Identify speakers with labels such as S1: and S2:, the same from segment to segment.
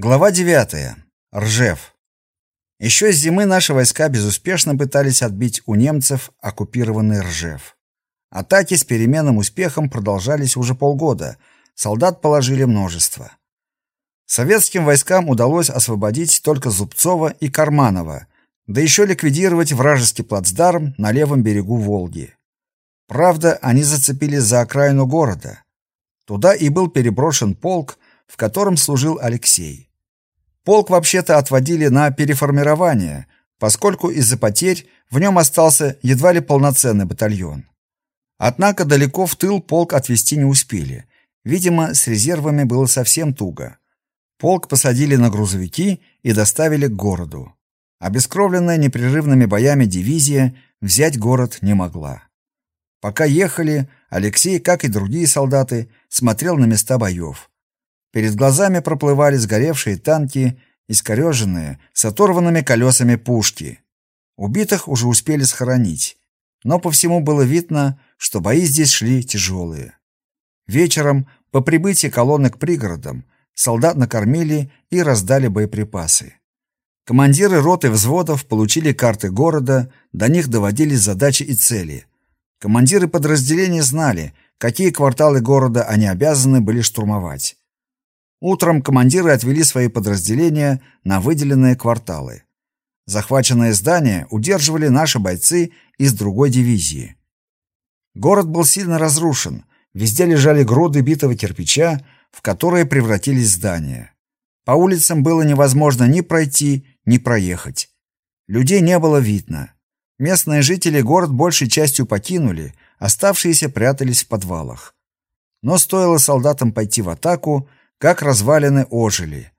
S1: Глава 9. Ржев. Еще с зимы наши войска безуспешно пытались отбить у немцев оккупированный Ржев. Атаки с переменным успехом продолжались уже полгода. Солдат положили множество. Советским войскам удалось освободить только Зубцова и Карманова, да еще ликвидировать вражеский плацдарм на левом берегу Волги. Правда, они зацепились за окраину города. Туда и был переброшен полк, в котором служил Алексей. Полк вообще-то отводили на переформирование, поскольку из-за потерь в нем остался едва ли полноценный батальон. Однако далеко в тыл полк отвести не успели. Видимо, с резервами было совсем туго. Полк посадили на грузовики и доставили к городу. Обескровленная непрерывными боями дивизия взять город не могла. Пока ехали, Алексей, как и другие солдаты, смотрел на места боев. Перед глазами проплывали сгоревшие танки, искореженные, с оторванными колесами пушки. Убитых уже успели схоронить, но по всему было видно, что бои здесь шли тяжелые. Вечером, по прибытии колонны к пригородам, солдат накормили и раздали боеприпасы. Командиры рот и взводов получили карты города, до них доводились задачи и цели. Командиры подразделений знали, какие кварталы города они обязаны были штурмовать. Утром командиры отвели свои подразделения на выделенные кварталы. Захваченное здание удерживали наши бойцы из другой дивизии. Город был сильно разрушен, везде лежали груды битого кирпича, в которые превратились здания. По улицам было невозможно ни пройти, ни проехать. Людей не было видно. Местные жители город большей частью покинули, оставшиеся прятались в подвалах. Но стоило солдатам пойти в атаку, как развалины ожили.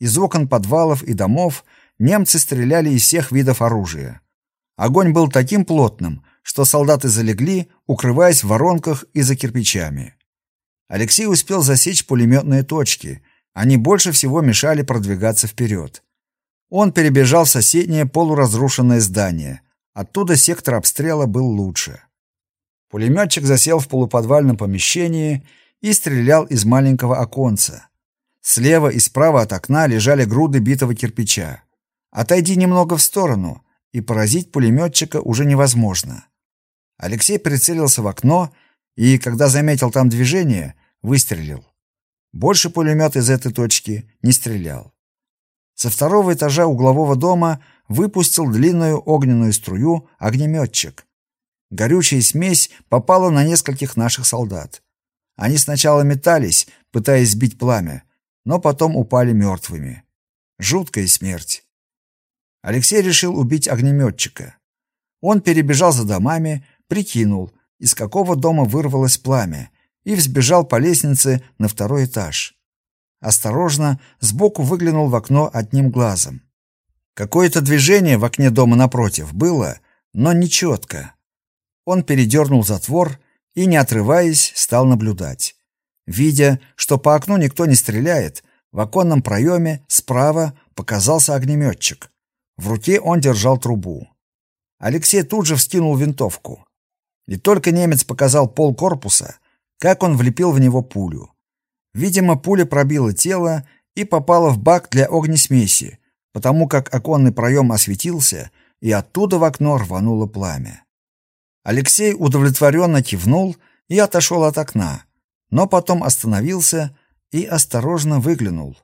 S1: Из окон подвалов и домов немцы стреляли из всех видов оружия. Огонь был таким плотным, что солдаты залегли, укрываясь в воронках и за кирпичами. Алексей успел засечь пулеметные точки. Они больше всего мешали продвигаться вперед. Он перебежал в соседнее полуразрушенное здание. Оттуда сектор обстрела был лучше. Пулеметчик засел в полуподвальном помещении и стрелял из маленького оконца. Слева и справа от окна лежали груды битого кирпича. Отойди немного в сторону, и поразить пулеметчика уже невозможно. Алексей прицелился в окно и, когда заметил там движение, выстрелил. Больше пулемет из этой точки не стрелял. Со второго этажа углового дома выпустил длинную огненную струю огнеметчик. Горючая смесь попала на нескольких наших солдат. Они сначала метались, пытаясь сбить пламя, но потом упали мертвыми. Жуткая смерть. Алексей решил убить огнеметчика. Он перебежал за домами, прикинул, из какого дома вырвалось пламя, и взбежал по лестнице на второй этаж. Осторожно, сбоку выглянул в окно одним глазом. Какое-то движение в окне дома напротив было, но нечетко. Он передернул затвор и, не отрываясь, стал наблюдать. Видя, что по окну никто не стреляет, в оконном проеме справа показался огнеметчик. В руке он держал трубу. Алексей тут же вскинул винтовку. И только немец показал пол корпуса, как он влепил в него пулю. Видимо, пуля пробила тело и попала в бак для огнесмеси, потому как оконный проем осветился, и оттуда в окно рвануло пламя. Алексей удовлетворенно кивнул и отошел от окна, но потом остановился и осторожно выглянул.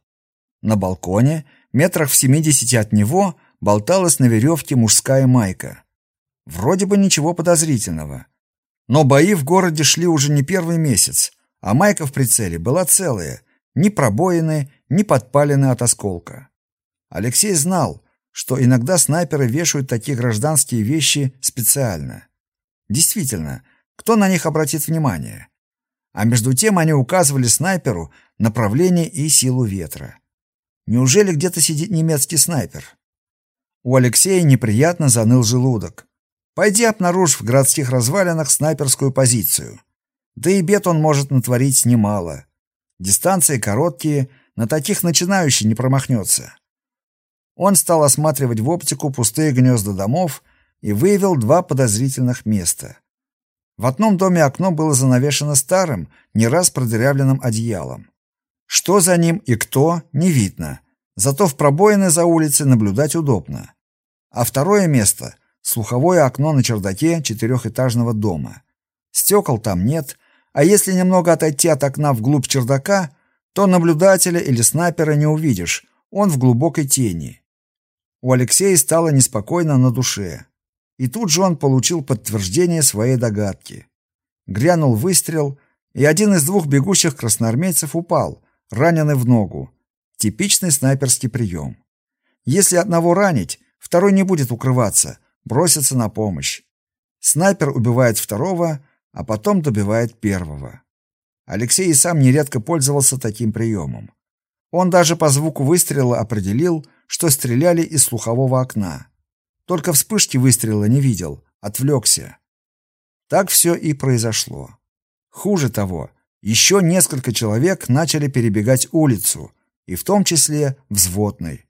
S1: На балконе, метрах в семидесяти от него, болталась на веревке мужская майка. Вроде бы ничего подозрительного. Но бои в городе шли уже не первый месяц, а майка в прицеле была целая, ни пробоины, ни подпалены от осколка. Алексей знал, что иногда снайперы вешают такие гражданские вещи специально. Действительно, кто на них обратит внимание? А между тем они указывали снайперу направление и силу ветра. Неужели где-то сидит немецкий снайпер? У Алексея неприятно заныл желудок. Пойди обнаружь в городских развалинах снайперскую позицию. Да и бед он может натворить немало. Дистанции короткие, на таких начинающий не промахнется. Он стал осматривать в оптику пустые гнезда домов и выявил два подозрительных места. В одном доме окно было занавешено старым, не раз продырявленным одеялом. Что за ним и кто, не видно, Зато в пробоины за улицей наблюдать удобно. А второе место — слуховое окно на чердаке четырехэтажного дома. Стекол там нет, а если немного отойти от окна вглубь чердака, то наблюдателя или снайпера не увидишь, он в глубокой тени. У Алексея стало неспокойно на душе. И тут же он получил подтверждение своей догадки. Грянул выстрел, и один из двух бегущих красноармейцев упал, раненый в ногу. Типичный снайперский прием. Если одного ранить, второй не будет укрываться, бросится на помощь. Снайпер убивает второго, а потом добивает первого. Алексей и сам нередко пользовался таким приемом. Он даже по звуку выстрела определил, что стреляли из слухового окна. Только вспышки выстрела не видел, отвлекся. Так все и произошло. Хуже того, еще несколько человек начали перебегать улицу, и в том числе взводный.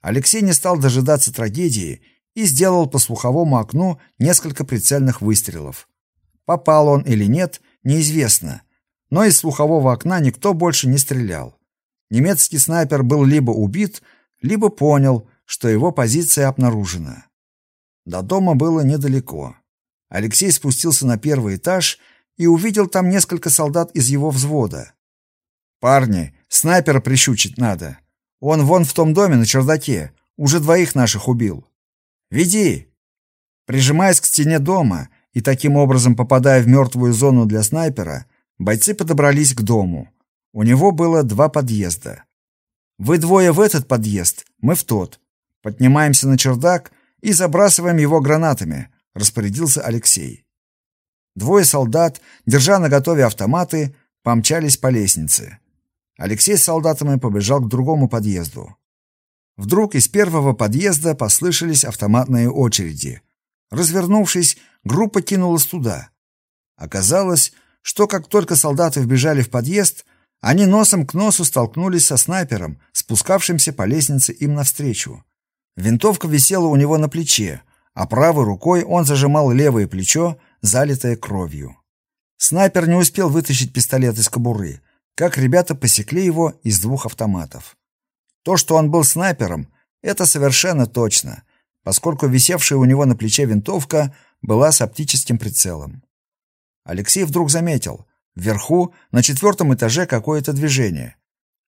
S1: Алексей не стал дожидаться трагедии и сделал по слуховому окну несколько прицельных выстрелов. Попал он или нет, неизвестно, но из слухового окна никто больше не стрелял. Немецкий снайпер был либо убит, либо понял, что его позиция обнаружена. До дома было недалеко. Алексей спустился на первый этаж и увидел там несколько солдат из его взвода. «Парни, снайпера прищучить надо. Он вон в том доме на чердаке, уже двоих наших убил. Веди!» Прижимаясь к стене дома и таким образом попадая в мертвую зону для снайпера, бойцы подобрались к дому. У него было два подъезда. Вы двое в этот подъезд, мы в тот. Поднимаемся на чердак и забрасываем его гранатами, распорядился Алексей. Двое солдат, держа наготове автоматы, помчались по лестнице. Алексей с солдатами побежал к другому подъезду. Вдруг из первого подъезда послышались автоматные очереди. Развернувшись, группа кинулась туда. Оказалось, что как только солдаты вбежали в подъезд, они носом к носу столкнулись со снайпером, спускавшимся по лестнице им навстречу. Винтовка висела у него на плече, а правой рукой он зажимал левое плечо, залитое кровью. Снайпер не успел вытащить пистолет из кобуры, как ребята посекли его из двух автоматов. То, что он был снайпером, это совершенно точно, поскольку висевшая у него на плече винтовка была с оптическим прицелом. Алексей вдруг заметил, Вверху, на четвертом этаже, какое-то движение.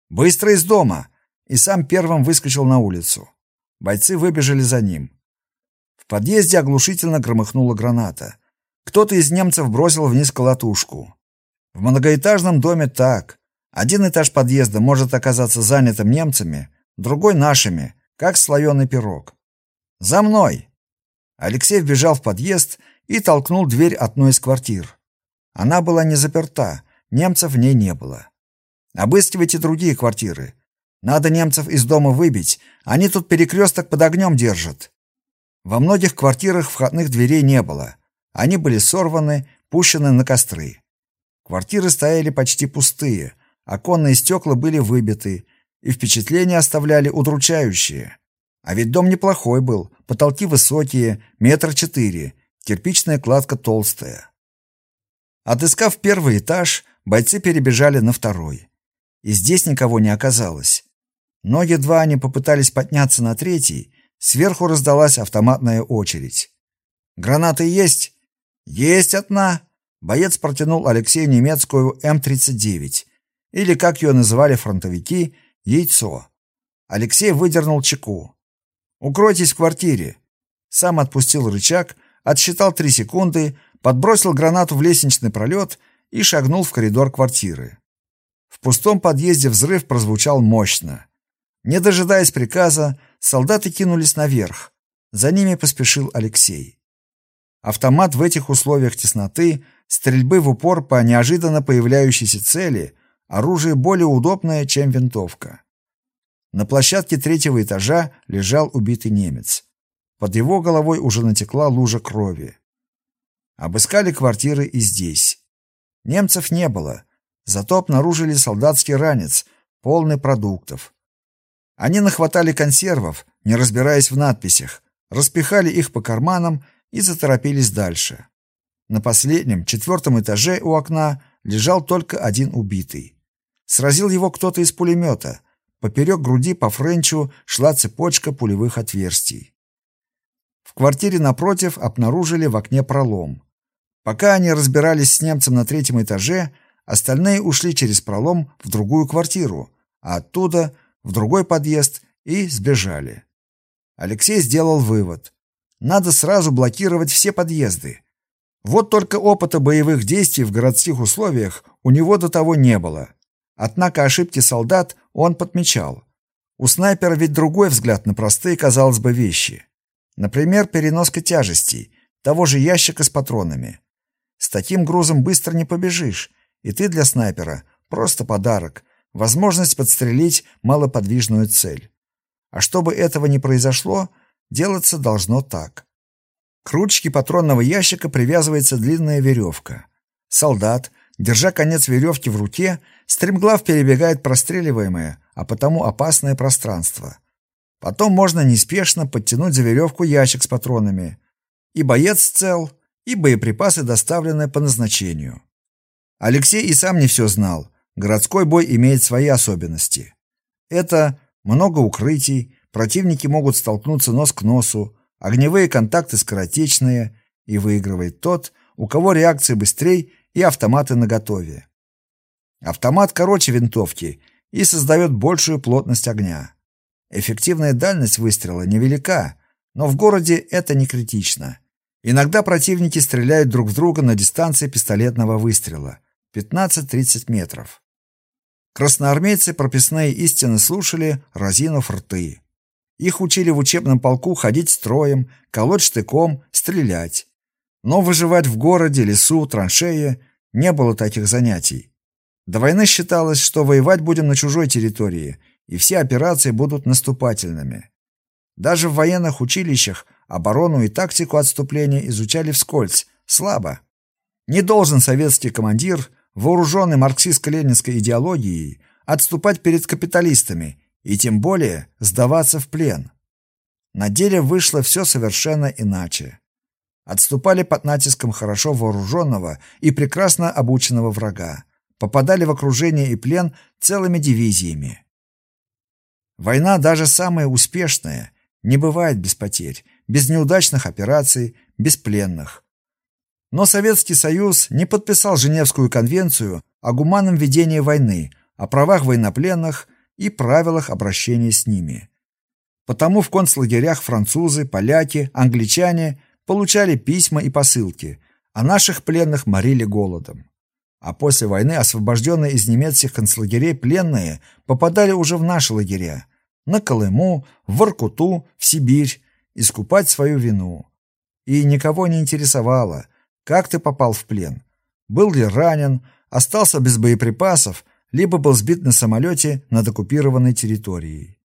S1: «Быстро из дома!» И сам первым выскочил на улицу. Бойцы выбежали за ним. В подъезде оглушительно громыхнула граната. Кто-то из немцев бросил вниз колотушку. В многоэтажном доме так. Один этаж подъезда может оказаться занятым немцами, другой — нашими, как слоеный пирог. «За мной!» Алексей вбежал в подъезд и толкнул дверь одной из квартир. Она была не заперта, немцев в ней не было. Обыскивайте другие квартиры. Надо немцев из дома выбить, они тут перекресток под огнем держат. Во многих квартирах входных дверей не было. Они были сорваны, пущены на костры. Квартиры стояли почти пустые, оконные стекла были выбиты, и впечатления оставляли удручающие. А ведь дом неплохой был, потолки высокие, метр четыре, кирпичная кладка толстая. Отыскав первый этаж, бойцы перебежали на второй. И здесь никого не оказалось. Но едва они попытались подняться на третий, сверху раздалась автоматная очередь. «Гранаты есть?» «Есть одна!» Боец протянул Алексею немецкую М-39, или, как ее называли фронтовики, яйцо. Алексей выдернул чеку. «Укройтесь в квартире». Сам отпустил рычаг, отсчитал три секунды, подбросил гранату в лестничный пролет и шагнул в коридор квартиры. В пустом подъезде взрыв прозвучал мощно. Не дожидаясь приказа, солдаты кинулись наверх. За ними поспешил Алексей. Автомат в этих условиях тесноты, стрельбы в упор по неожиданно появляющейся цели, оружие более удобное, чем винтовка. На площадке третьего этажа лежал убитый немец. Под его головой уже натекла лужа крови. Обыскали квартиры и здесь. Немцев не было, зато обнаружили солдатский ранец, полный продуктов. Они нахватали консервов, не разбираясь в надписях, распихали их по карманам и заторопились дальше. На последнем, четвертом этаже у окна лежал только один убитый. Сразил его кто-то из пулемета. поперек груди по френчу шла цепочка пулевых отверстий. В квартире напротив обнаружили в окне пролом. Пока они разбирались с немцем на третьем этаже, остальные ушли через пролом в другую квартиру, а оттуда в другой подъезд и сбежали. Алексей сделал вывод. Надо сразу блокировать все подъезды. Вот только опыта боевых действий в городских условиях у него до того не было. Однако ошибки солдат он подмечал. У снайпера ведь другой взгляд на простые, казалось бы, вещи. Например, переноска тяжестей, того же ящика с патронами. С таким грузом быстро не побежишь, и ты для снайпера просто подарок, возможность подстрелить малоподвижную цель. А чтобы этого не произошло, делаться должно так. К ручке патронного ящика привязывается длинная веревка. Солдат, держа конец веревки в руке, стремглав перебегает простреливаемое, а потому опасное пространство. Потом можно неспешно подтянуть за веревку ящик с патронами. И боец цел, и боеприпасы доставлены по назначению. Алексей и сам не все знал. Городской бой имеет свои особенности. Это много укрытий, противники могут столкнуться нос к носу, огневые контакты скоротечные, и выигрывает тот, у кого реакция быстрее и автоматы наготове. Автомат короче винтовки и создает большую плотность огня. Эффективная дальность выстрела невелика, но в городе это не критично. Иногда противники стреляют друг в друга на дистанции пистолетного выстрела 15-30 метров. Красноармейцы прописные истины слушали, разинув рты. Их учили в учебном полку ходить строем, колоть штыком, стрелять. Но выживать в городе, лесу, траншее не было таких занятий. До войны считалось, что воевать будем на чужой территории, и все операции будут наступательными. Даже в военных училищах оборону и тактику отступления изучали вскользь, слабо. Не должен советский командир вооруженный марксистско-ленинской идеологией, отступать перед капиталистами и тем более сдаваться в плен. На деле вышло все совершенно иначе. Отступали под натиском хорошо вооруженного и прекрасно обученного врага, попадали в окружение и плен целыми дивизиями. Война, даже самая успешная, не бывает без потерь, без неудачных операций, без пленных. Но Советский Союз не подписал Женевскую конвенцию о гуманном ведении войны, о правах военнопленных и правилах обращения с ними. Потому в концлагерях французы, поляки, англичане получали письма и посылки, а наших пленных морили голодом. А после войны освобожденные из немецких концлагерей пленные попадали уже в наши лагеря, на Колыму, в Воркуту, в Сибирь, искупать свою вину. И никого не интересовало, как ты попал в плен? Был ли ранен, остался без боеприпасов, либо был сбит на самолете над оккупированной территорией.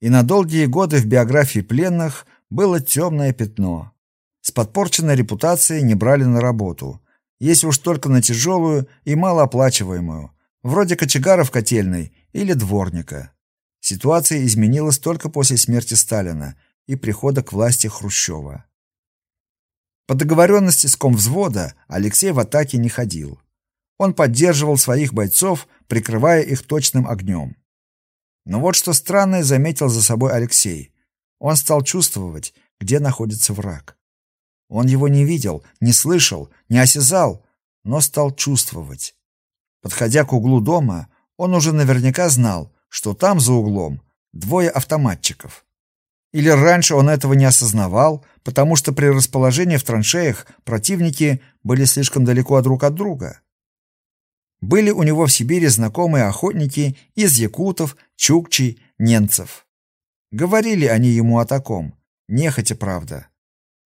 S1: И на долгие годы в биографии пленных было темное пятно. С подпорченной репутацией не брали на работу, если уж только на тяжелую и малооплачиваемую, вроде кочегара в котельной или дворника. Ситуация изменилась только после смерти Сталина и прихода к власти Хрущева. По договоренности с комвзвода Алексей в атаке не ходил. Он поддерживал своих бойцов, прикрывая их точным огнем. Но вот что странное заметил за собой Алексей. Он стал чувствовать, где находится враг. Он его не видел, не слышал, не осязал, но стал чувствовать. Подходя к углу дома, он уже наверняка знал, что там за углом двое автоматчиков. Или раньше он этого не осознавал, потому что при расположении в траншеях противники были слишком далеко друг от друга. Были у него в Сибири знакомые охотники из якутов, чукчей, ненцев. Говорили они ему о таком, нехотя правда.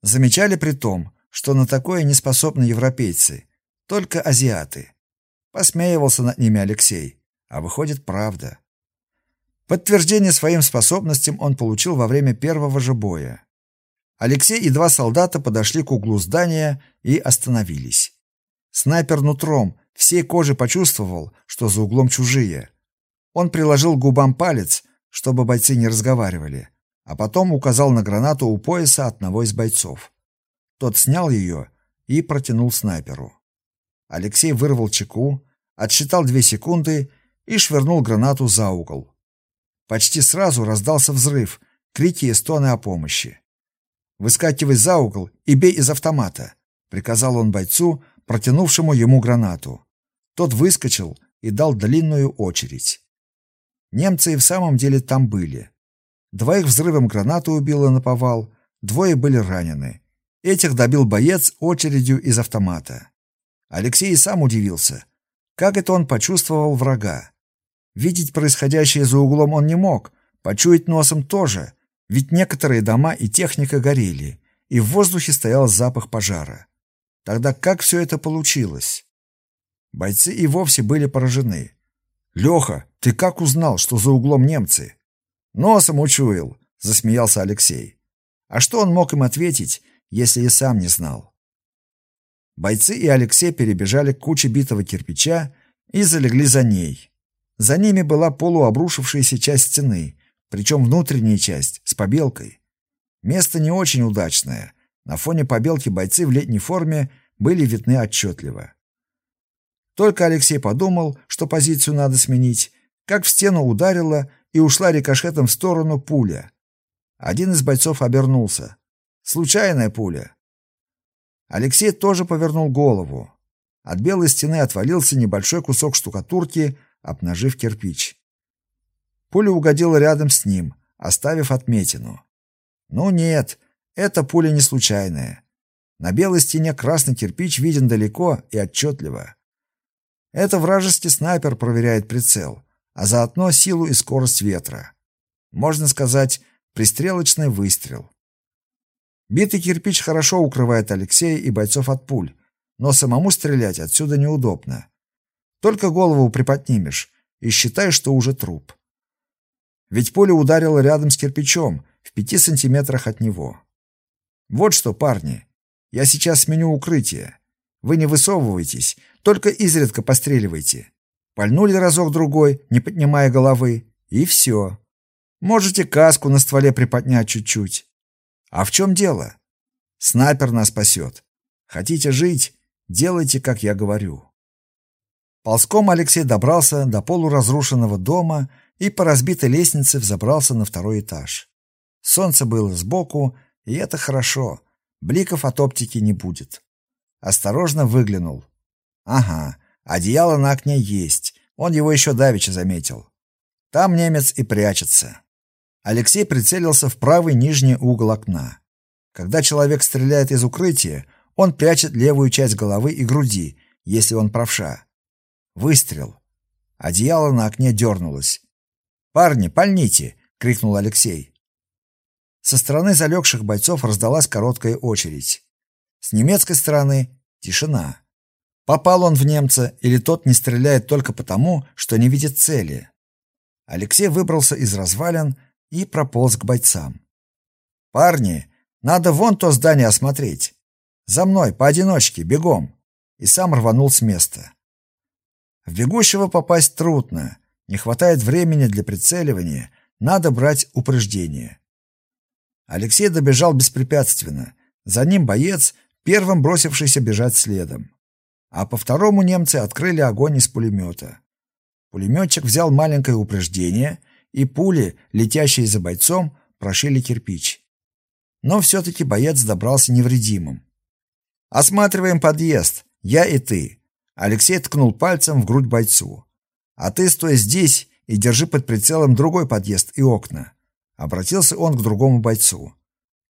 S1: Замечали при том, что на такое не способны европейцы, только азиаты. Посмеивался над ними Алексей, а выходит правда. Подтверждение своим способностям он получил во время первого же боя. Алексей и два солдата подошли к углу здания и остановились. Снайпер нутром всей кожи почувствовал, что за углом чужие. Он приложил к губам палец, чтобы бойцы не разговаривали, а потом указал на гранату у пояса одного из бойцов. Тот снял ее и протянул снайперу. Алексей вырвал чеку, отсчитал две секунды и швырнул гранату за угол. Почти сразу раздался взрыв, крики и стоны о помощи. «Выскакивай за угол и бей из автомата», — приказал он бойцу, протянувшему ему гранату. Тот выскочил и дал длинную очередь. Немцы и в самом деле там были. Двоих взрывом гранаты убило на повал, двое были ранены. Этих добил боец очередью из автомата. Алексей сам удивился. Как это он почувствовал врага? Видеть происходящее за углом он не мог, почуять носом тоже, ведь некоторые дома и техника горели, и в воздухе стоял запах пожара. Тогда как все это получилось? Бойцы и вовсе были поражены. «Леха, ты как узнал, что за углом немцы?» «Носом учуял», — засмеялся Алексей. А что он мог им ответить, если и сам не знал? Бойцы и Алексей перебежали к куче битого кирпича и залегли за ней. За ними была полуобрушившаяся часть стены, причем внутренняя часть, с побелкой. Место не очень удачное. На фоне побелки бойцы в летней форме были видны отчетливо. Только Алексей подумал, что позицию надо сменить, как в стену ударила и ушла рикошетом в сторону пуля. Один из бойцов обернулся. Случайная пуля. Алексей тоже повернул голову. От белой стены отвалился небольшой кусок штукатурки, обнажив кирпич. Пуля угодила рядом с ним, оставив отметину. Ну нет, эта пуля не случайная. На белой стене красный кирпич виден далеко и отчетливо. Это вражеский снайпер проверяет прицел, а заодно силу и скорость ветра. Можно сказать, пристрелочный выстрел. Битый кирпич хорошо укрывает Алексея и бойцов от пуль, но самому стрелять отсюда неудобно. Только голову приподнимешь и считай, что уже труп. Ведь пуля ударила рядом с кирпичом, в пяти сантиметрах от него. Вот что, парни, я сейчас сменю укрытие. Вы не высовывайтесь, только изредка постреливайте. Пальнули разок-другой, не поднимая головы, и все. Можете каску на стволе приподнять чуть-чуть. А в чем дело? Снайпер нас спасет. Хотите жить? Делайте, как я говорю. Ползком Алексей добрался до полуразрушенного дома и по разбитой лестнице взобрался на второй этаж. Солнце было сбоку, и это хорошо. Бликов от оптики не будет. Осторожно выглянул. Ага, одеяло на окне есть. Он его еще давеча заметил. Там немец и прячется. Алексей прицелился в правый нижний угол окна. Когда человек стреляет из укрытия, он прячет левую часть головы и груди, если он правша. Выстрел. Одеяло на окне дернулось. «Парни, пальните!» — крикнул Алексей. Со стороны залегших бойцов раздалась короткая очередь. С немецкой стороны — тишина. Попал он в немца или тот не стреляет только потому, что не видит цели. Алексей выбрался из развалин и прополз к бойцам. «Парни, надо вон то здание осмотреть. За мной, поодиночке, бегом!» И сам рванул с места. В бегущего попасть трудно, не хватает времени для прицеливания, надо брать упреждение. Алексей добежал беспрепятственно. За ним боец, первым бросившийся бежать следом. А по второму немцы открыли огонь из пулемета. Пулеметчик взял маленькое упреждение, и пули, летящие за бойцом, прошили кирпич. Но все-таки боец добрался невредимым. «Осматриваем подъезд. Я и ты. Алексей ткнул пальцем в грудь бойцу. «А ты стой здесь и держи под прицелом другой подъезд и окна». Обратился он к другому бойцу.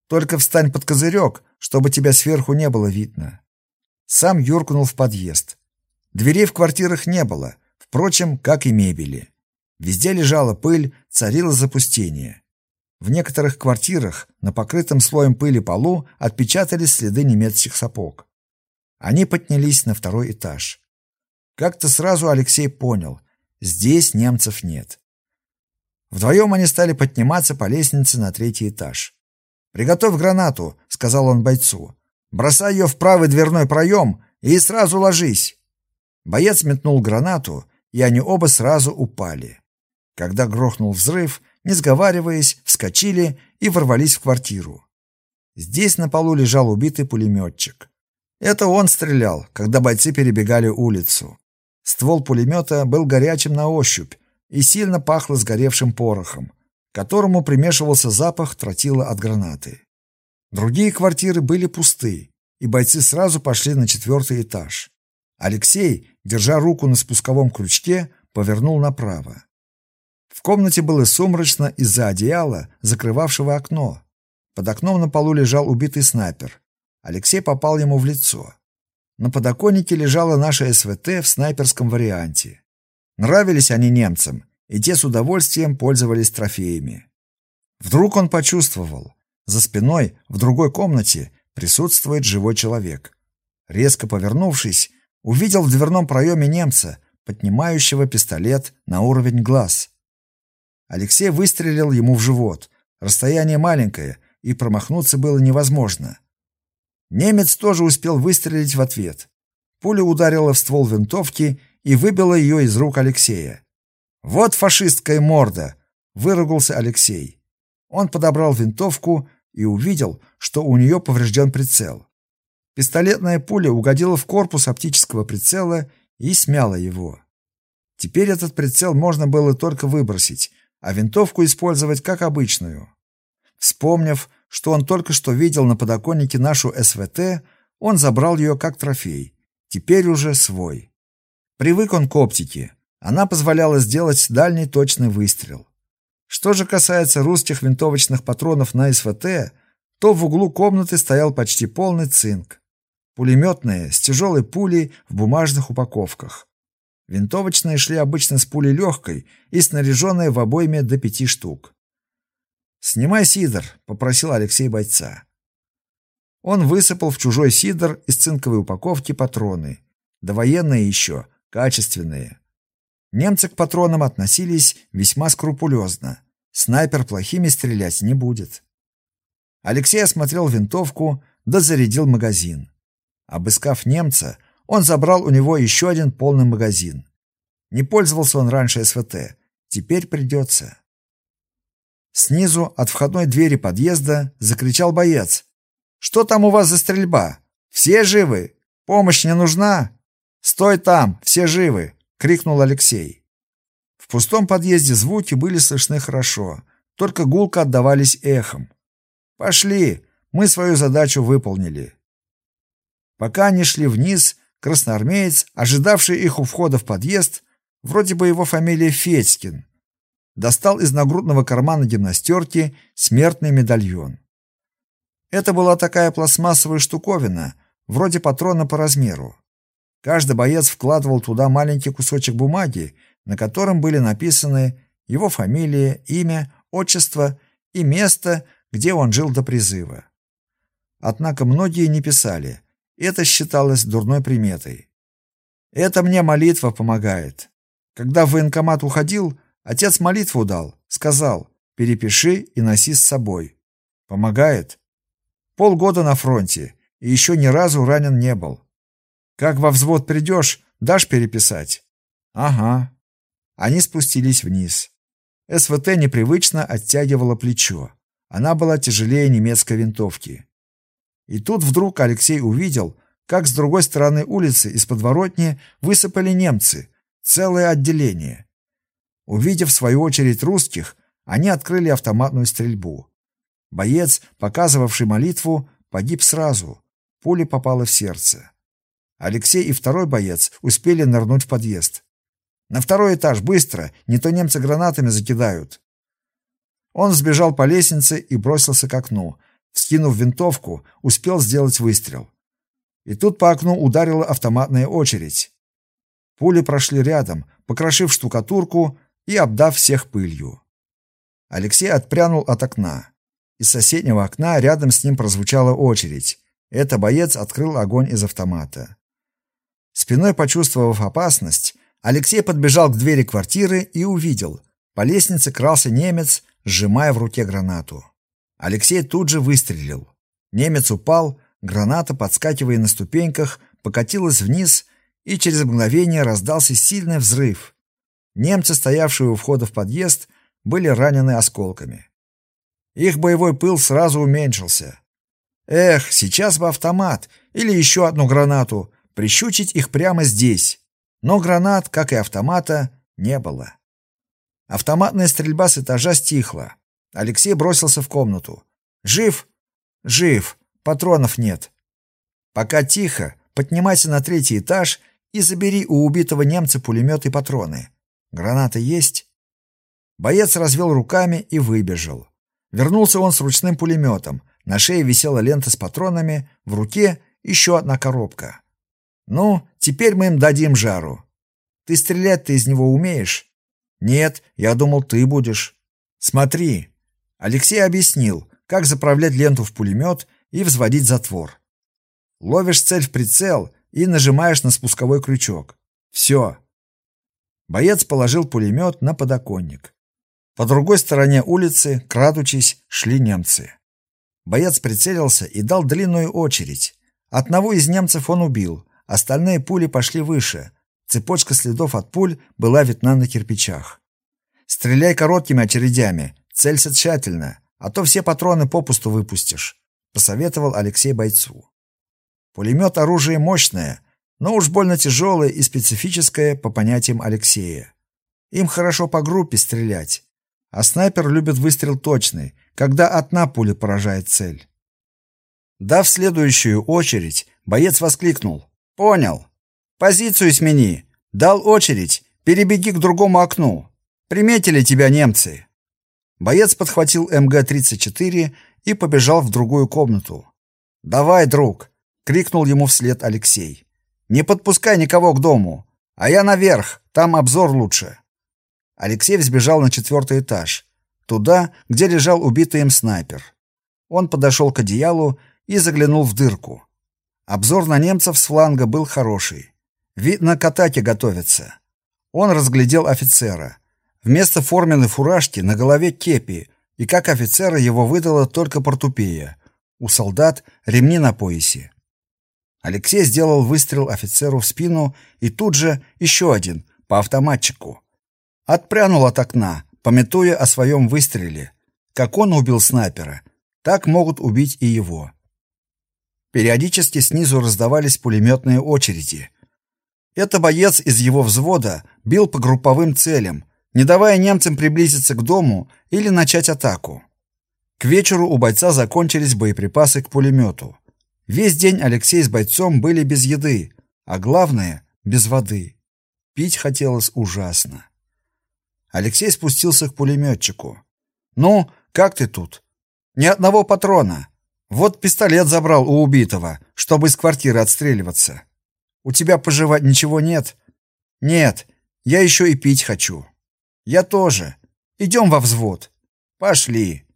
S1: «Только встань под козырек, чтобы тебя сверху не было видно». Сам юркнул в подъезд. Дверей в квартирах не было, впрочем, как и мебели. Везде лежала пыль, царило запустение. В некоторых квартирах на покрытом слоем пыли полу отпечатались следы немецких сапог. Они поднялись на второй этаж. Как-то сразу Алексей понял, здесь немцев нет. Вдвоем они стали подниматься по лестнице на третий этаж. «Приготовь гранату», — сказал он бойцу. «Бросай ее в правый дверной проем и сразу ложись». Боец метнул гранату, и они оба сразу упали. Когда грохнул взрыв, не сговариваясь, вскочили и ворвались в квартиру. Здесь на полу лежал убитый пулеметчик. Это он стрелял, когда бойцы перебегали улицу. Ствол пулемета был горячим на ощупь, и сильно пахло сгоревшим порохом, к которому примешивался запах тротила от гранаты. Другие квартиры были пусты, и бойцы сразу пошли на четвертый этаж. Алексей, держа руку на спусковом крючке, повернул направо. В комнате было сумрачно из-за одеяла, закрывавшего окно. Под окном на полу лежал убитый снайпер. Алексей попал ему в лицо. На подоконнике лежала наша СВТ в снайперском варианте. Нравились они немцам, и те с удовольствием пользовались трофеями. Вдруг он почувствовал, за спиной, в другой комнате, присутствует живой человек. Резко повернувшись, увидел в дверном проеме немца, поднимающего пистолет на уровень глаз. Алексей выстрелил ему в живот. Расстояние маленькое, и промахнуться было невозможно. Немец тоже успел выстрелить в ответ. Пуля ударила в ствол винтовки и выбила ее из рук Алексея. «Вот фашистская морда!» — выругался Алексей. Он подобрал винтовку и увидел, что у нее поврежден прицел. Пистолетная пуля угодила в корпус оптического прицела и смяла его. Теперь этот прицел можно было только выбросить, а винтовку использовать как обычную. Вспомнив, что он только что видел на подоконнике нашу СВТ, он забрал ее как трофей. Теперь уже свой. Привык он к оптике. Она позволяла сделать дальний точный выстрел. Что же касается русских винтовочных патронов на СВТ, то в углу комнаты стоял почти полный цинк. Пулеметные, с тяжелой пулей в бумажных упаковках. Винтовочные шли обычно с пулей легкой и снаряженные в обойме до пяти штук. «Снимай сидор», — попросил Алексей бойца. Он высыпал в чужой сидор из цинковой упаковки патроны. Довоенные еще, качественные. Немцы к патронам относились весьма скрупулезно. Снайпер плохими стрелять не будет. Алексей осмотрел винтовку, да зарядил магазин. Обыскав немца, он забрал у него еще один полный магазин. Не пользовался он раньше СВТ, теперь придется. Снизу от входной двери подъезда закричал боец. «Что там у вас за стрельба? Все живы? Помощь не нужна?» «Стой там, все живы!» — крикнул Алексей. В пустом подъезде звуки были слышны хорошо, только гулко отдавались эхом. «Пошли, мы свою задачу выполнили». Пока они шли вниз, красноармеец, ожидавший их у входа в подъезд, вроде бы его фамилия Федькин, достал из нагрудного кармана гимнастерки смертный медальон. Это была такая пластмассовая штуковина, вроде патрона по размеру. Каждый боец вкладывал туда маленький кусочек бумаги, на котором были написаны его фамилия, имя, отчество и место, где он жил до призыва. Однако многие не писали. Это считалось дурной приметой. Это мне молитва помогает. Когда в военкомат уходил, Отец молитву дал, сказал, перепиши и носи с собой. Помогает. Полгода на фронте, и еще ни разу ранен не был. Как во взвод придешь, дашь переписать? Ага. Они спустились вниз. СВТ непривычно оттягивала плечо. Она была тяжелее немецкой винтовки. И тут вдруг Алексей увидел, как с другой стороны улицы из подворотни высыпали немцы, целое отделение. Увидев в свою очередь русских, они открыли автоматную стрельбу. Боец, показывавший молитву, погиб сразу. Пуля попала в сердце. Алексей и второй боец успели нырнуть в подъезд. «На второй этаж, быстро! Не то немцы гранатами закидают!» Он сбежал по лестнице и бросился к окну. Скинув винтовку, успел сделать выстрел. И тут по окну ударила автоматная очередь. Пули прошли рядом, покрошив штукатурку, и обдав всех пылью. Алексей отпрянул от окна. Из соседнего окна рядом с ним прозвучала очередь. Это боец открыл огонь из автомата. Спиной почувствовав опасность, Алексей подбежал к двери квартиры и увидел. По лестнице крался немец, сжимая в руке гранату. Алексей тут же выстрелил. Немец упал, граната, подскакивая на ступеньках, покатилась вниз, и через мгновение раздался сильный взрыв. Немцы, стоявшие у входа в подъезд, были ранены осколками. Их боевой пыл сразу уменьшился. Эх, сейчас бы автомат или еще одну гранату, прищучить их прямо здесь. Но гранат, как и автомата, не было. Автоматная стрельба с этажа стихла. Алексей бросился в комнату. «Жив?» «Жив. Патронов нет». «Пока тихо. Поднимайся на третий этаж и забери у убитого немца пулемет и патроны. Граната есть?» Боец развел руками и выбежал. Вернулся он с ручным пулеметом. На шее висела лента с патронами, в руке еще одна коробка. «Ну, теперь мы им дадим жару. Ты стрелять-то из него умеешь?» «Нет, я думал, ты будешь». «Смотри». Алексей объяснил, как заправлять ленту в пулемет и взводить затвор. Ловишь цель в прицел и нажимаешь на спусковой крючок. Все. Боец положил пулемет на подоконник. По другой стороне улицы, крадучись, шли немцы. Боец прицелился и дал длинную очередь. Одного из немцев он убил, остальные пули пошли выше. Цепочка следов от пуль была видна на кирпичах. Стреляй короткими очередями, целься тщательно, а то все патроны попусту выпустишь, посоветовал Алексей бойцу. Пулемет оружие мощное, но уж больно тяжелое и специфическое по понятиям Алексея. Им хорошо по группе стрелять. А снайпер любит выстрел точный, когда одна пуля поражает цель. Дав следующую очередь, боец воскликнул. «Понял. Позицию смени. Дал очередь. Перебеги к другому окну. Приметили тебя немцы». Боец подхватил МГ-34 и побежал в другую комнату. «Давай, друг!» — крикнул ему вслед Алексей. «Не подпускай никого к дому, а я наверх, там обзор лучше». Алексей взбежал на четвертый этаж, туда, где лежал убитый им снайпер. Он подошел к одеялу и заглянул в дырку. Обзор на немцев с фланга был хороший. Видно, к атаке готовятся. Он разглядел офицера. Вместо форменной фуражки на голове кепи, и как офицера его выдала только портупея. У солдат ремни на поясе. Алексей сделал выстрел офицеру в спину и тут же еще один по автоматчику. Отпрянул от окна, пометуя о своем выстреле. Как он убил снайпера, так могут убить и его. Периодически снизу раздавались пулеметные очереди. Это боец из его взвода бил по групповым целям, не давая немцам приблизиться к дому или начать атаку. К вечеру у бойца закончились боеприпасы к пулемету. Весь день Алексей с бойцом были без еды, а главное — без воды. Пить хотелось ужасно. Алексей спустился к пулеметчику. «Ну, как ты тут?» «Ни одного патрона. Вот пистолет забрал у убитого, чтобы из квартиры отстреливаться. У тебя пожевать ничего нет?» «Нет, я еще и пить хочу». «Я тоже. Идем во взвод». «Пошли».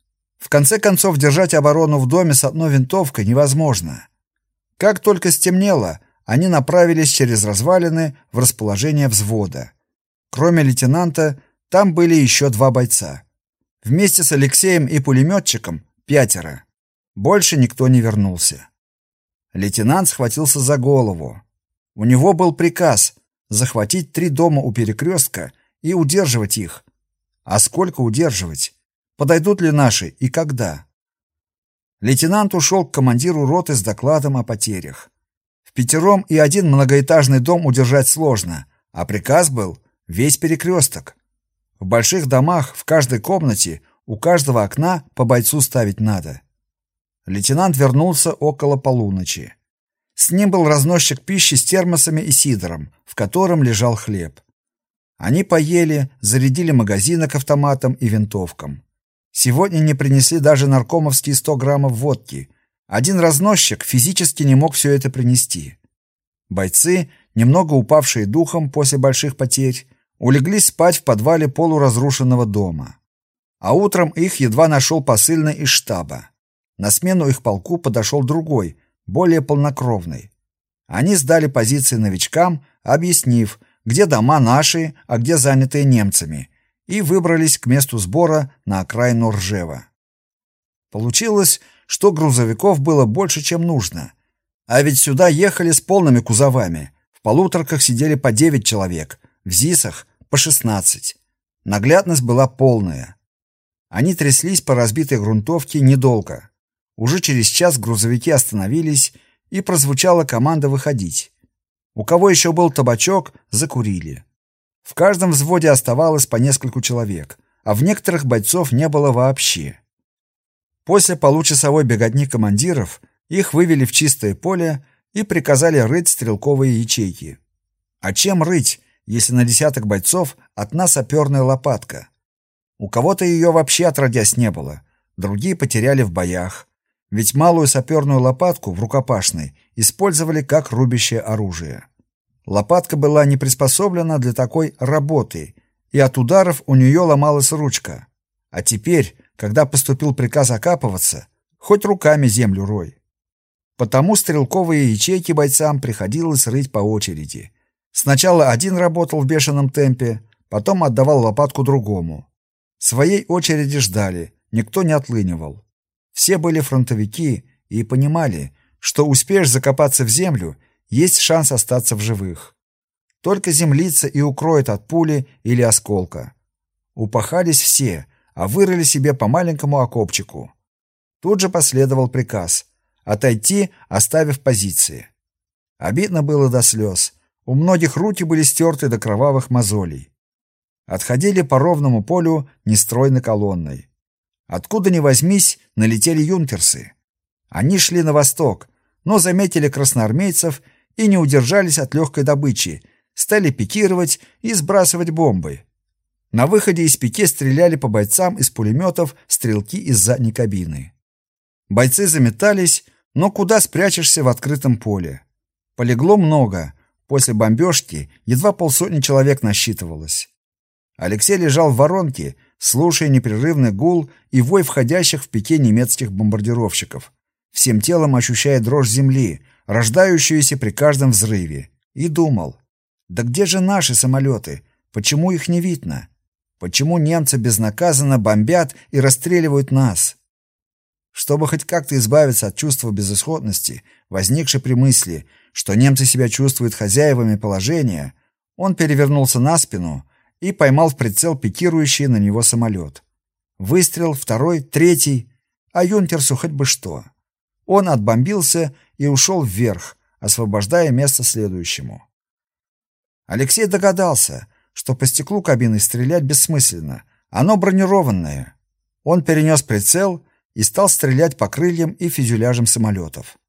S1: В конце концов, держать оборону в доме с одной винтовкой невозможно. Как только стемнело, они направились через развалины в расположение взвода. Кроме лейтенанта, там были еще два бойца. Вместе с Алексеем и пулеметчиком пятеро. Больше никто не вернулся. Лейтенант схватился за голову. У него был приказ захватить три дома у перекрестка и удерживать их. А сколько удерживать? Подойдут ли наши и когда? Лейтенант ушел к командиру роты с докладом о потерях. В пятером и один многоэтажный дом удержать сложно, а приказ был весь перекресток. В больших домах в каждой комнате у каждого окна по бойцу ставить надо. Лейтенант вернулся около полуночи. С ним был разносчик пищи с термосами и сидором, в котором лежал хлеб. Они поели, зарядили магазины к автоматам и винтовкам. Сегодня не принесли даже наркомовские 100 граммов водки. Один разносчик физически не мог все это принести. Бойцы, немного упавшие духом после больших потерь, улеглись спать в подвале полуразрушенного дома. А утром их едва нашел посыльный из штаба. На смену их полку подошел другой, более полнокровный. Они сдали позиции новичкам, объяснив, где дома наши, а где занятые немцами, и выбрались к месту сбора на окраину Ржева. Получилось, что грузовиков было больше, чем нужно. А ведь сюда ехали с полными кузовами. В полуторках сидели по девять человек, в ЗИСах по 16. Наглядность была полная. Они тряслись по разбитой грунтовке недолго. Уже через час грузовики остановились, и прозвучала команда выходить. У кого еще был табачок, закурили. В каждом взводе оставалось по нескольку человек, а в некоторых бойцов не было вообще. После получасовой беготни командиров их вывели в чистое поле и приказали рыть стрелковые ячейки. А чем рыть, если на десяток бойцов одна саперная лопатка? У кого-то ее вообще отродясь не было, другие потеряли в боях. Ведь малую саперную лопатку в рукопашной использовали как рубящее оружие. Лопатка была не приспособлена для такой работы, и от ударов у нее ломалась ручка. А теперь, когда поступил приказ окапываться, хоть руками землю рой. Потому стрелковые ячейки бойцам приходилось рыть по очереди. Сначала один работал в бешеном темпе, потом отдавал лопатку другому. Своей очереди ждали, никто не отлынивал. Все были фронтовики и понимали, что успеешь закопаться в землю, есть шанс остаться в живых. Только землица и укроет от пули или осколка. Упахались все, а вырыли себе по маленькому окопчику. Тут же последовал приказ отойти, оставив позиции. Обидно было до слез. У многих руки были стерты до кровавых мозолей. Отходили по ровному полю нестройной колонной. Откуда ни возьмись, налетели юнкерсы. Они шли на восток, но заметили красноармейцев и не удержались от легкой добычи, стали пикировать и сбрасывать бомбы. На выходе из пике стреляли по бойцам из пулеметов стрелки из задней кабины. Бойцы заметались, но куда спрячешься в открытом поле? Полегло много. После бомбежки едва полсотни человек насчитывалось. Алексей лежал в воронке, слушая непрерывный гул и вой входящих в пике немецких бомбардировщиков, всем телом ощущая дрожь земли, рождающуюся при каждом взрыве, и думал, да где же наши самолеты? Почему их не видно? Почему немцы безнаказанно бомбят и расстреливают нас? Чтобы хоть как-то избавиться от чувства безысходности, возникшей при мысли, что немцы себя чувствуют хозяевами положения, он перевернулся на спину и поймал в прицел пикирующий на него самолет. Выстрел, второй, третий, а Юнкерсу хоть бы что. Он отбомбился и ушел вверх, освобождая место следующему. Алексей догадался, что по стеклу кабины стрелять бессмысленно, оно бронированное. Он перенес прицел и стал стрелять по крыльям и фюзеляжам самолетов.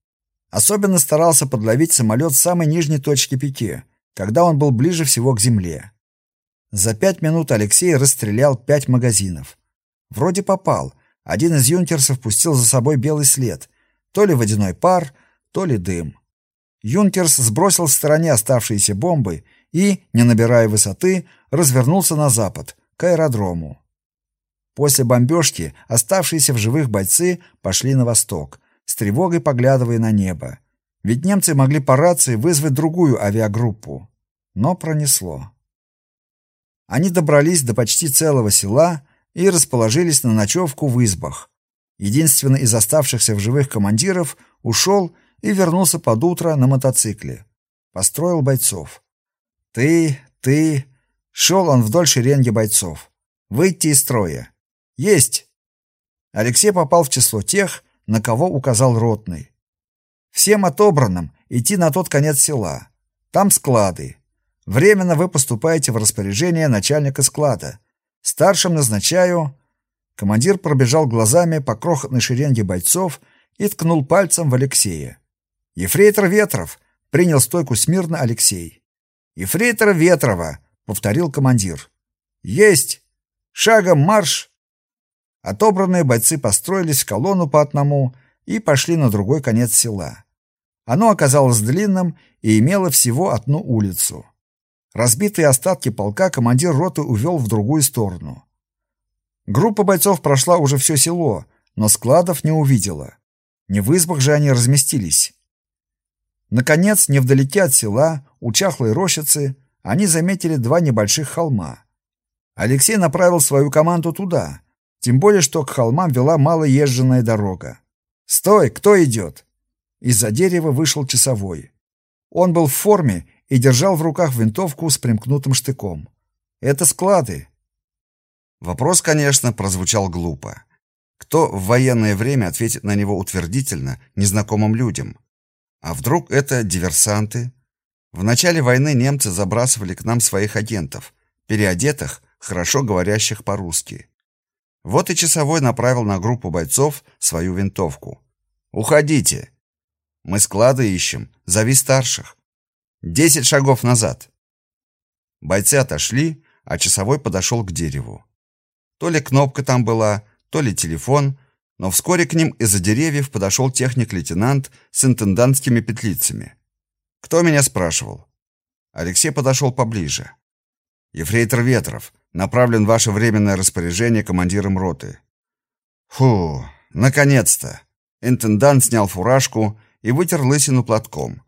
S1: Особенно старался подловить самолет с самой нижней точки пике, когда он был ближе всего к земле. За пять минут Алексей расстрелял пять магазинов. Вроде попал. Один из юнкерсов пустил за собой белый след. То ли водяной пар, то ли дым. Юнкерс сбросил в стороне оставшиеся бомбы и, не набирая высоты, развернулся на запад, к аэродрому. После бомбежки оставшиеся в живых бойцы пошли на восток, с тревогой поглядывая на небо. Ведь немцы могли по рации вызвать другую авиагруппу. Но пронесло. Они добрались до почти целого села и расположились на ночевку в избах. Единственный из оставшихся в живых командиров ушел и вернулся под утро на мотоцикле. Построил бойцов. Ты, ты... Шел он вдоль шеренги бойцов. Выйти из строя. Есть! Алексей попал в число тех, на кого указал ротный. Всем отобранным идти на тот конец села. Там склады. Временно вы поступаете в распоряжение начальника склада. Старшим назначаю...» Командир пробежал глазами по крохотной шеренге бойцов и ткнул пальцем в Алексея. «Ефрейтор Ветров!» — принял стойку смирно Алексей. «Ефрейтор Ветрова!» — повторил командир. «Есть! Шагом марш!» Отобранные бойцы построились в колонну по одному и пошли на другой конец села. Оно оказалось длинным и имело всего одну улицу. Разбитые остатки полка командир роты увел в другую сторону. Группа бойцов прошла уже все село, но складов не увидела. Не в избах же они разместились. Наконец, невдалеке от села, у чахлой рощицы, они заметили два небольших холма. Алексей направил свою команду туда, тем более, что к холмам вела малоезженная дорога. «Стой! Кто идет?» Из-за дерева вышел часовой. Он был в форме и держал в руках винтовку с примкнутым штыком. «Это склады». Вопрос, конечно, прозвучал глупо. Кто в военное время ответит на него утвердительно незнакомым людям? А вдруг это диверсанты? В начале войны немцы забрасывали к нам своих агентов, переодетых, хорошо говорящих по-русски. Вот и часовой направил на группу бойцов свою винтовку. «Уходите! Мы склады ищем, зови старших. Десять шагов назад!» Бойцы отошли, а часовой подошел к дереву. То ли кнопка там была, то ли телефон, но вскоре к ним из-за деревьев подошел техник-лейтенант с интендантскими петлицами. «Кто меня спрашивал?» Алексей подошел поближе. «Ефрейтор Ветров, направлен ваше временное распоряжение командиром роты». «Фу, наконец-то!» Интендант снял фуражку и вытер лысину платком.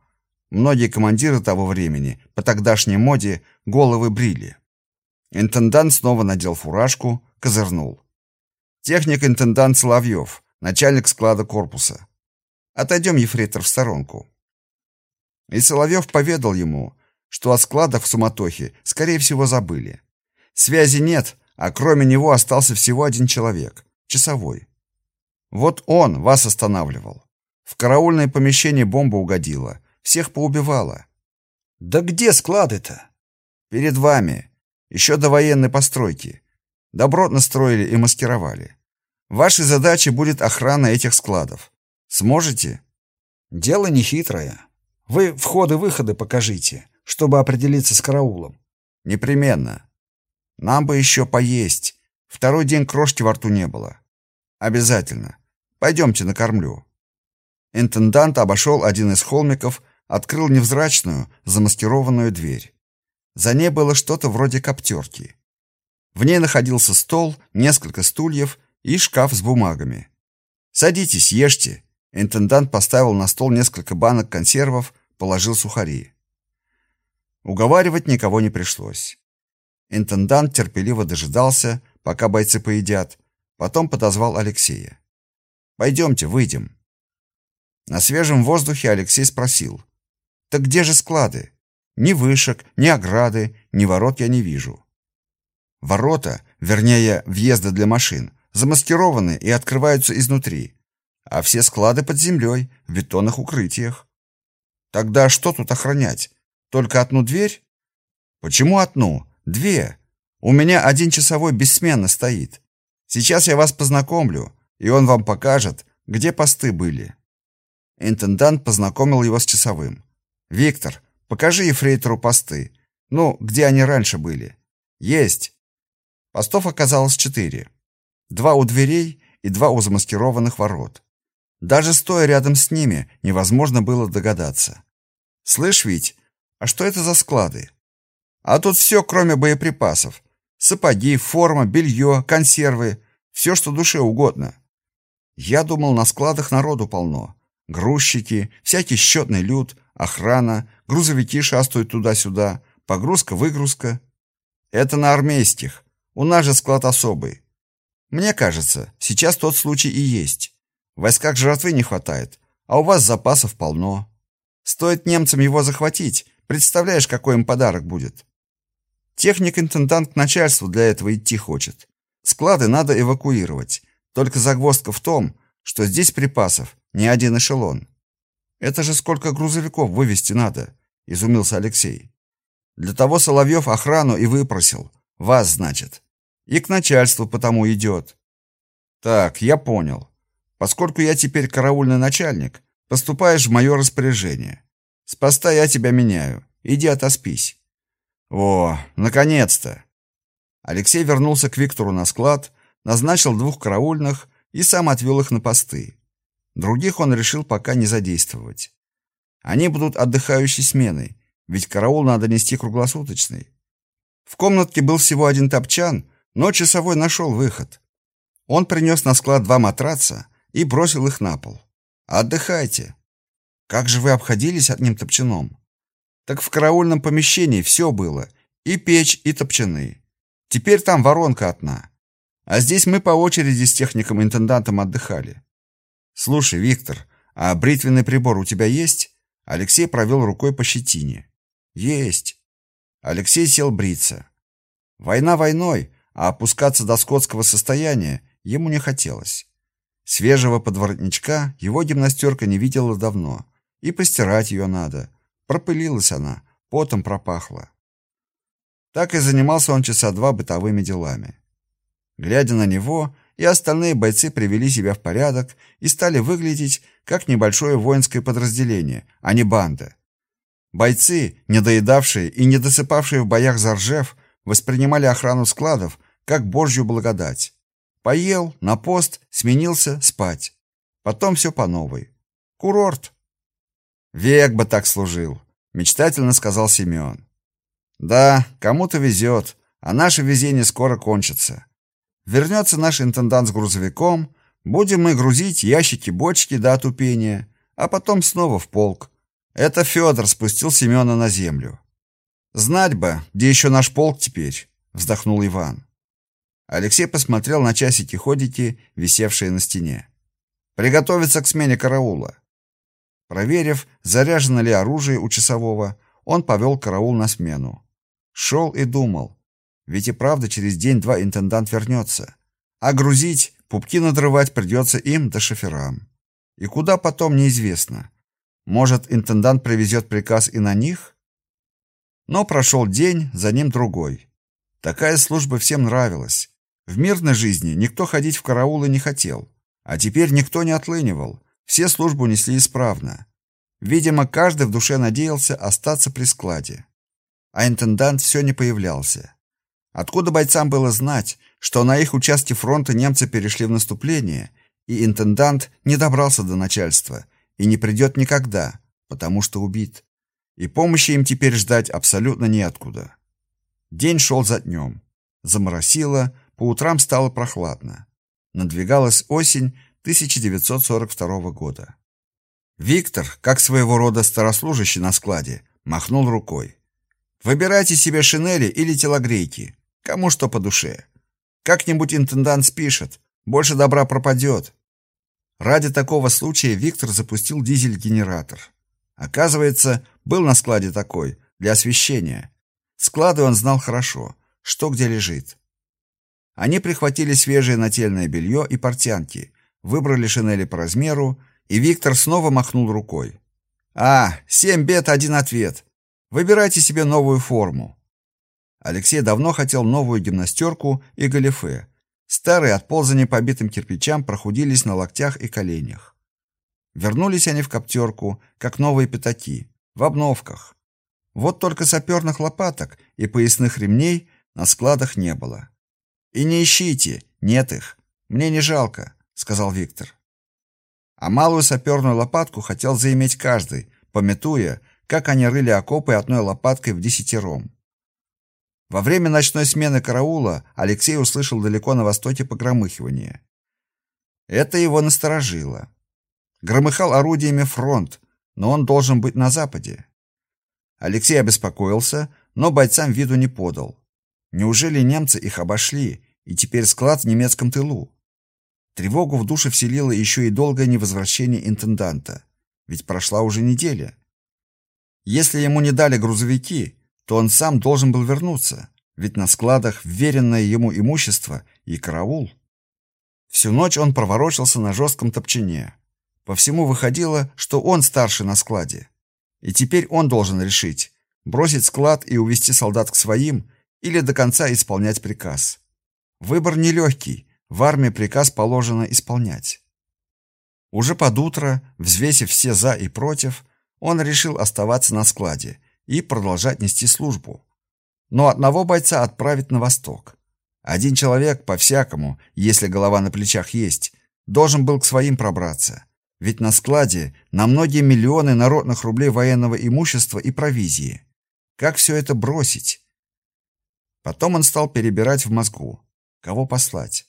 S1: Многие командиры того времени, по тогдашней моде, головы брили. Интендант снова надел фуражку, козырнул. Техник-интендант Соловьев, начальник склада корпуса. Отойдем, ефрейтор, в сторонку. И Соловьев поведал ему, что о складах в суматохе, скорее всего, забыли. Связи нет, а кроме него остался всего один человек, часовой. Вот он вас останавливал. В караульное помещение бомба угодила, всех поубивала. Да где склады-то? Перед вами. Еще до военной постройки. Добротно строили и маскировали. Вашей задачей будет охрана этих складов. Сможете? Дело нехитрое. Вы входы-выходы покажите, чтобы определиться с караулом. Непременно. Нам бы еще поесть. Второй день крошки во рту не было. Обязательно. Пойдемте накормлю. Интендант обошел один из холмиков, открыл невзрачную, замаскированную дверь. За ней было что-то вроде коптерки. В ней находился стол, несколько стульев и шкаф с бумагами. «Садитесь, ешьте». Интендант поставил на стол несколько банок консервов, положил сухари. Уговаривать никого не пришлось. Интендант терпеливо дожидался, пока бойцы поедят, потом подозвал Алексея. «Пойдемте, выйдем». На свежем воздухе Алексей спросил. «Так где же склады? Ни вышек, ни ограды, ни ворот я не вижу». Ворота, вернее, въезды для машин, замаскированы и открываются изнутри, а все склады под землей, в бетонных укрытиях. Тогда что тут охранять? Только одну дверь? Почему одну? Две. У меня один часовой бессменно стоит. Сейчас я вас познакомлю, и он вам покажет, где посты были. Интендант познакомил его с часовым. Виктор, покажи ефрейтору посты. Ну, где они раньше были? Есть. Постов оказалось четыре. Два у дверей и два у замаскированных ворот. Даже стоя рядом с ними, невозможно было догадаться. «Слышь, Вить, а что это за склады?» «А тут все, кроме боеприпасов. Сапоги, форма, белье, консервы, все, что душе угодно. Я думал, на складах народу полно. Грузчики, всякий счетный люд, охрана, грузовики шастают туда-сюда, погрузка-выгрузка. Это на армейских. У нас же склад особый. Мне кажется, сейчас тот случай и есть. В войсках жратвы не хватает, а у вас запасов полно. Стоит немцам его захватить, представляешь, какой им подарок будет. Техник-интендант к начальству для этого идти хочет. Склады надо эвакуировать. Только загвоздка в том, что здесь припасов не один эшелон. Это же сколько грузовиков вывести надо, изумился Алексей. Для того Соловьев охрану и выпросил. Вас, значит. И к начальству потому идет. Так, я понял. Поскольку я теперь караульный начальник, поступаешь в мое распоряжение. С поста я тебя меняю. Иди отоспись. О, наконец-то. Алексей вернулся к Виктору на склад, назначил двух караульных и сам отвел их на посты. Других он решил пока не задействовать. Они будут отдыхающей сменой, ведь караул надо нести круглосуточный. В комнатке был всего один топчан, но часовой нашел выход. Он принес на склад два матраца и бросил их на пол. «Отдыхайте». «Как же вы обходились одним топчаном?» «Так в караульном помещении все было. И печь, и топчаны. Теперь там воронка одна. А здесь мы по очереди с техником-интендантом отдыхали». «Слушай, Виктор, а бритвенный прибор у тебя есть?» Алексей провел рукой по щетине. «Есть». Алексей сел бриться. Война войной, а опускаться до скотского состояния ему не хотелось. Свежего подворотничка его гимнастерка не видела давно, и постирать ее надо. Пропылилась она, потом пропахла. Так и занимался он часа два бытовыми делами. Глядя на него, и остальные бойцы привели себя в порядок и стали выглядеть как небольшое воинское подразделение, а не банда. Бойцы, недоедавшие и не досыпавшие в боях за Ржев, воспринимали охрану складов как божью благодать. Поел, на пост, сменился, спать. Потом все по новой. Курорт. Век бы так служил, мечтательно сказал Семен. Да, кому-то везет, а наше везение скоро кончится. Вернется наш интендант с грузовиком, будем мы грузить ящики, бочки до отупения, а потом снова в полк. Это Федор спустил Семена на землю. Знать бы, где еще наш полк теперь, вздохнул Иван. Алексей посмотрел на часики-ходики, висевшие на стене. Приготовиться к смене караула. Проверив, заряжено ли оружие у часового, он повел караул на смену. Шел и думал, ведь и правда через день-два интендант вернется. А грузить, пупки надрывать придется им да шоферам. И куда потом, неизвестно. Может, интендант привезет приказ и на них? Но прошел день, за ним другой. Такая служба всем нравилась. В мирной жизни никто ходить в караулы не хотел. А теперь никто не отлынивал. Все службу несли исправно. Видимо, каждый в душе надеялся остаться при складе. А интендант все не появлялся. Откуда бойцам было знать, что на их участке фронта немцы перешли в наступление, и интендант не добрался до начальства и не придет никогда, потому что убит. И помощи им теперь ждать абсолютно неоткуда. День шел за днем. Заморосило, по утрам стало прохладно. Надвигалась осень 1942 года. Виктор, как своего рода старослужащий на складе, махнул рукой. Выбирайте себе шинели или телогрейки. Кому что по душе. Как-нибудь интендант спишет, больше добра пропадет. Ради такого случая Виктор запустил дизель-генератор. Оказывается, был на складе такой, для освещения. Склады он знал хорошо, что где лежит. Они прихватили свежее нательное белье и портянки, выбрали шинели по размеру, и Виктор снова махнул рукой. «А, семь бед, один ответ. Выбирайте себе новую форму. Алексей давно хотел новую гимнастерку и галифе. Старые от ползания по битым кирпичам прохудились на локтях и коленях. Вернулись они в коптерку, как новые пятаки, в обновках. Вот только саперных лопаток и поясных ремней на складах не было. И не ищите, нет их. Мне не жалко, сказал Виктор. А малую саперную лопатку хотел заиметь каждый, пометуя, как они рыли окопы одной лопаткой в десятером. Во время ночной смены караула Алексей услышал далеко на востоке погромыхивание. Это его насторожило. Громыхал орудиями фронт, но он должен быть на западе. Алексей обеспокоился, но бойцам виду не подал. Неужели немцы их обошли, и теперь склад в немецком тылу? Тревогу в душе вселило еще и долгое невозвращение интенданта, ведь прошла уже неделя. Если ему не дали грузовики, то он сам должен был вернуться, ведь на складах вверенное ему имущество и караул. Всю ночь он проворочился на жестком топчине. По всему выходило, что он старший на складе. И теперь он должен решить, бросить склад и увести солдат к своим или до конца исполнять приказ. Выбор нелегкий, в армии приказ положено исполнять. Уже под утро, взвесив все за и против, он решил оставаться на складе и продолжать нести службу. Но одного бойца отправить на восток. Один человек, по-всякому, если голова на плечах есть, должен был к своим пробраться. Ведь на складе на многие миллионы народных рублей военного имущества и провизии. Как все это бросить? Потом он стал перебирать в мозгу. Кого послать?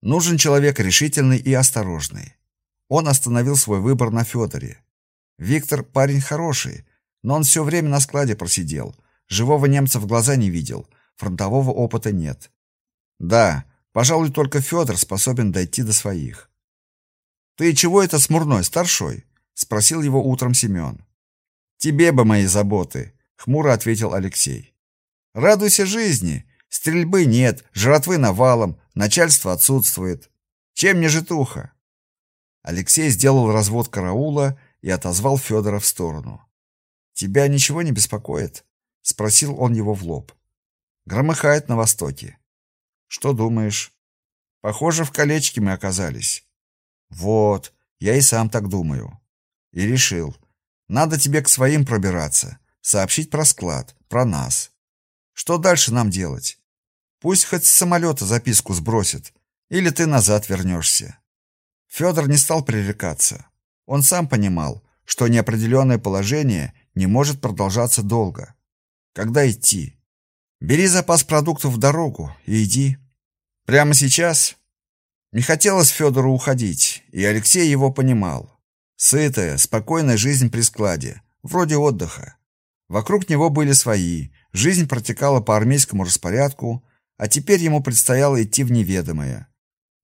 S1: Нужен человек решительный и осторожный. Он остановил свой выбор на Федоре. Виктор парень хороший, но он все время на складе просидел. Живого немца в глаза не видел, фронтового опыта нет. Да, пожалуй, только Федор способен дойти до своих. Ты чего это смурной, старшой? спросил его утром Семен. Тебе бы мои заботы, хмуро ответил Алексей. Радуйся жизни. Стрельбы нет, жратвы навалом, начальство отсутствует. Чем не житуха? Алексей сделал развод караула и отозвал Федора в сторону. Тебя ничего не беспокоит? спросил он его в лоб. Громыхает на востоке. Что думаешь? Похоже, в колечке мы оказались. Вот, я и сам так думаю. И решил, надо тебе к своим пробираться, сообщить про склад, про нас. Что дальше нам делать? Пусть хоть с самолета записку сбросит, или ты назад вернешься. Федор не стал пререкаться. Он сам понимал, что неопределенное положение не может продолжаться долго. Когда идти? Бери запас продуктов в дорогу и иди. Прямо сейчас? Не хотелось Федору уходить, и Алексей его понимал. Сытая, спокойная жизнь при складе, вроде отдыха. Вокруг него были свои, жизнь протекала по армейскому распорядку, а теперь ему предстояло идти в неведомое.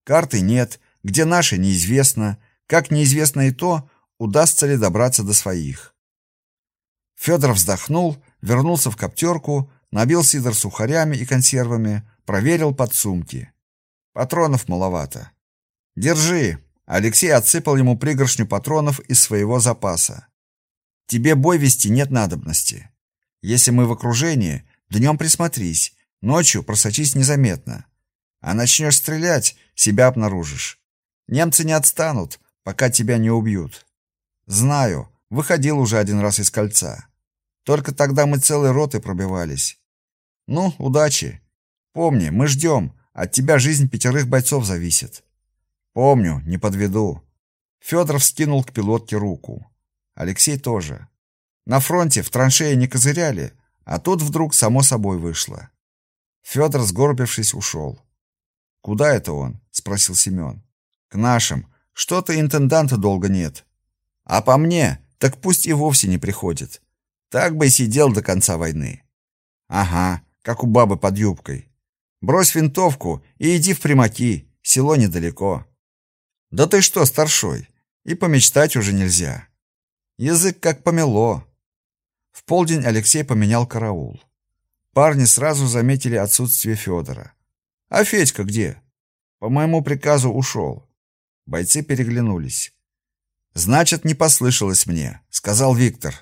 S1: Карты нет, где наши неизвестно, как неизвестно и то, удастся ли добраться до своих. Федор вздохнул, вернулся в коптерку, набил сидор сухарями и консервами, проверил подсумки. Патронов маловато. Держи, Алексей отсыпал ему пригоршню патронов из своего запаса. Тебе бой вести нет надобности. Если мы в окружении, днем присмотрись, ночью просочись незаметно. А начнешь стрелять, себя обнаружишь. Немцы не отстанут, пока тебя не убьют. Знаю, выходил уже один раз из кольца. Только тогда мы целой роты пробивались. Ну, удачи. Помни, мы ждем, от тебя жизнь пятерых бойцов зависит. Помню, не подведу. Федор вскинул к пилотке руку. Алексей тоже. На фронте в траншее не козыряли, а тут вдруг само собой вышло. Федор, сгорбившись, ушел. «Куда это он?» — спросил Семен. «К нашим. Что-то интенданта долго нет. А по мне, так пусть и вовсе не приходит. Так бы и сидел до конца войны». «Ага, как у бабы под юбкой. Брось винтовку и иди в примаки, село недалеко». Да ты что, старшой? И помечтать уже нельзя. Язык как помело. В полдень Алексей поменял караул. Парни сразу заметили отсутствие Федора. А Федька где? По моему приказу ушел. Бойцы переглянулись. Значит, не послышалось мне, сказал Виктор.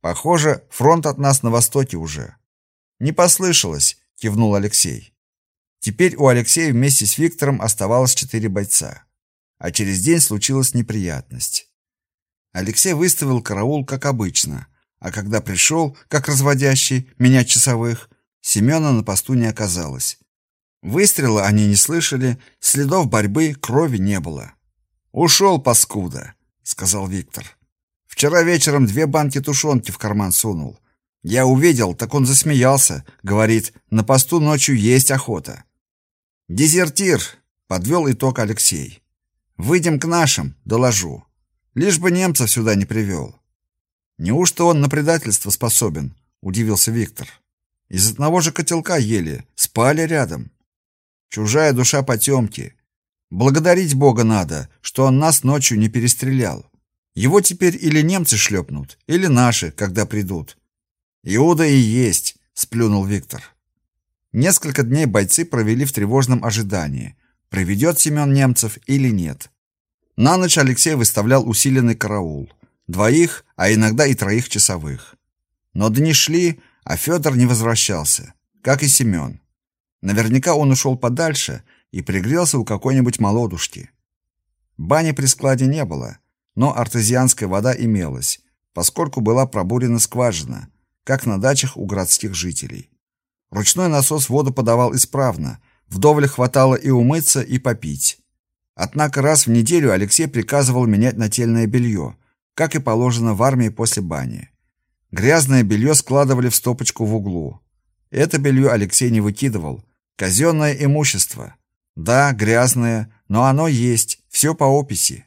S1: Похоже, фронт от нас на востоке уже. Не послышалось, кивнул Алексей. Теперь у Алексея вместе с Виктором оставалось четыре бойца а через день случилась неприятность. Алексей выставил караул, как обычно, а когда пришел, как разводящий, менять часовых, Семена на посту не оказалось. Выстрела они не слышали, следов борьбы, крови не было. «Ушел, паскуда», — сказал Виктор. «Вчера вечером две банки тушенки в карман сунул. Я увидел, так он засмеялся, говорит, на посту ночью есть охота». «Дезертир», — подвел итог Алексей. Выйдем к нашим, доложу. Лишь бы немцев сюда не привел. Неужто он на предательство способен? Удивился Виктор. Из одного же котелка ели, спали рядом. Чужая душа потемки. Благодарить Бога надо, что он нас ночью не перестрелял. Его теперь или немцы шлепнут, или наши, когда придут. Иуда и есть, сплюнул Виктор. Несколько дней бойцы провели в тревожном ожидании, приведет Семен немцев или нет. На ночь Алексей выставлял усиленный караул. Двоих, а иногда и троих часовых. Но дни шли, а Федор не возвращался, как и Семен. Наверняка он ушел подальше и пригрелся у какой-нибудь молодушки. Бани при складе не было, но артезианская вода имелась, поскольку была пробурена скважина, как на дачах у городских жителей. Ручной насос воду подавал исправно, вдоволь хватало и умыться, и попить. Однако раз в неделю Алексей приказывал менять нательное белье, как и положено в армии после бани. Грязное белье складывали в стопочку в углу. Это белье Алексей не выкидывал. Казенное имущество. Да, грязное, но оно есть, все по описи.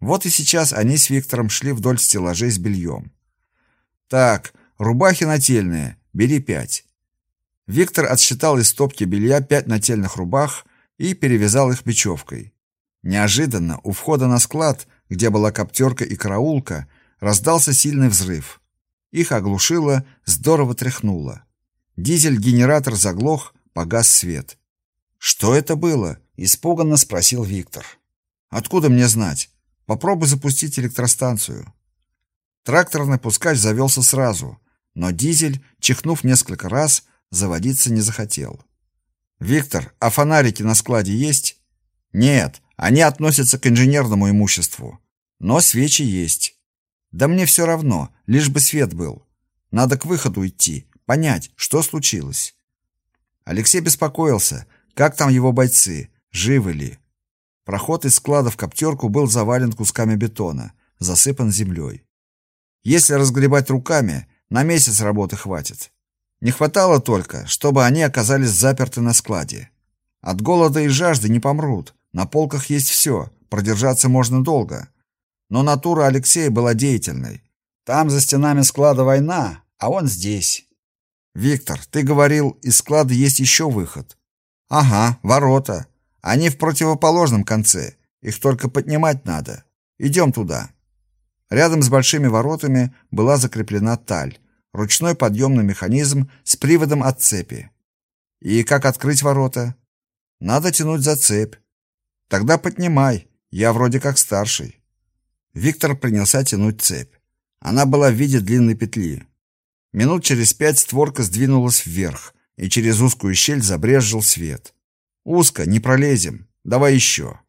S1: Вот и сейчас они с Виктором шли вдоль стеллажей с бельем. «Так, рубахи нательные, бери пять». Виктор отсчитал из стопки белья пять нательных рубах и перевязал их бечевкой. Неожиданно у входа на склад, где была коптерка и караулка, раздался сильный взрыв. Их оглушило, здорово тряхнуло. Дизель-генератор заглох, погас свет. «Что это было?» — испуганно спросил Виктор. «Откуда мне знать? Попробуй запустить электростанцию». Тракторный пускач завелся сразу, но дизель, чихнув несколько раз, заводиться не захотел. Виктор, а фонарики на складе есть? Нет, они относятся к инженерному имуществу. Но свечи есть. Да мне все равно, лишь бы свет был. Надо к выходу идти, понять, что случилось. Алексей беспокоился, как там его бойцы, живы ли. Проход из склада в коптерку был завален кусками бетона, засыпан землей. Если разгребать руками, на месяц работы хватит. Не хватало только, чтобы они оказались заперты на складе. От голода и жажды не помрут. На полках есть все, продержаться можно долго. Но натура Алексея была деятельной. Там за стенами склада война, а он здесь. Виктор, ты говорил, из склада есть еще выход. Ага, ворота. Они в противоположном конце. Их только поднимать надо. Идем туда. Рядом с большими воротами была закреплена таль, ручной подъемный механизм с приводом от цепи. И как открыть ворота? Надо тянуть за цепь. Тогда поднимай, я вроде как старший. Виктор принялся тянуть цепь. Она была в виде длинной петли. Минут через пять створка сдвинулась вверх, и через узкую щель забрезжил свет. Узко, не пролезем. Давай еще.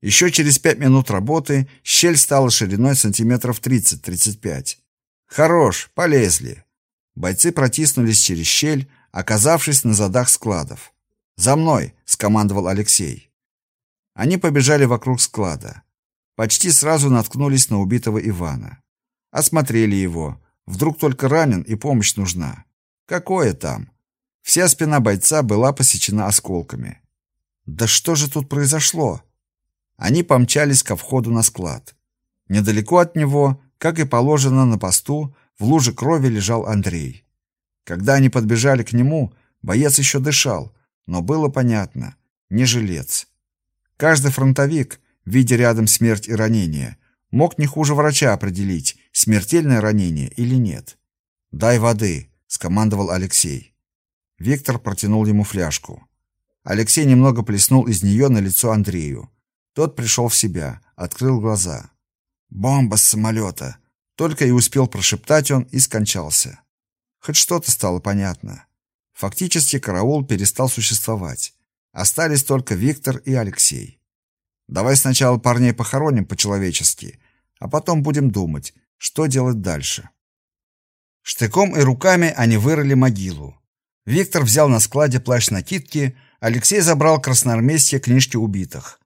S1: Еще через пять минут работы щель стала шириной сантиметров 30-35. Хорош, полезли. Бойцы протиснулись через щель, оказавшись на задах складов. «За мной!» — скомандовал Алексей. Они побежали вокруг склада. Почти сразу наткнулись на убитого Ивана. Осмотрели его. Вдруг только ранен и помощь нужна. Какое там? Вся спина бойца была посечена осколками. Да что же тут произошло? Они помчались ко входу на склад. Недалеко от него как и положено на посту, в луже крови лежал Андрей. Когда они подбежали к нему, боец еще дышал, но было понятно — не жилец. Каждый фронтовик, видя рядом смерть и ранение, мог не хуже врача определить, смертельное ранение или нет. «Дай воды», — скомандовал Алексей. Виктор протянул ему фляжку. Алексей немного плеснул из нее на лицо Андрею. Тот пришел в себя, открыл глаза. «Бомба с самолета!» Только и успел прошептать он и скончался. Хоть что-то стало понятно. Фактически караул перестал существовать. Остались только Виктор и Алексей. Давай сначала парней похороним по-человечески, а потом будем думать, что делать дальше. Штыком и руками они вырыли могилу. Виктор взял на складе плащ-накидки, Алексей забрал красноармейские книжки убитых.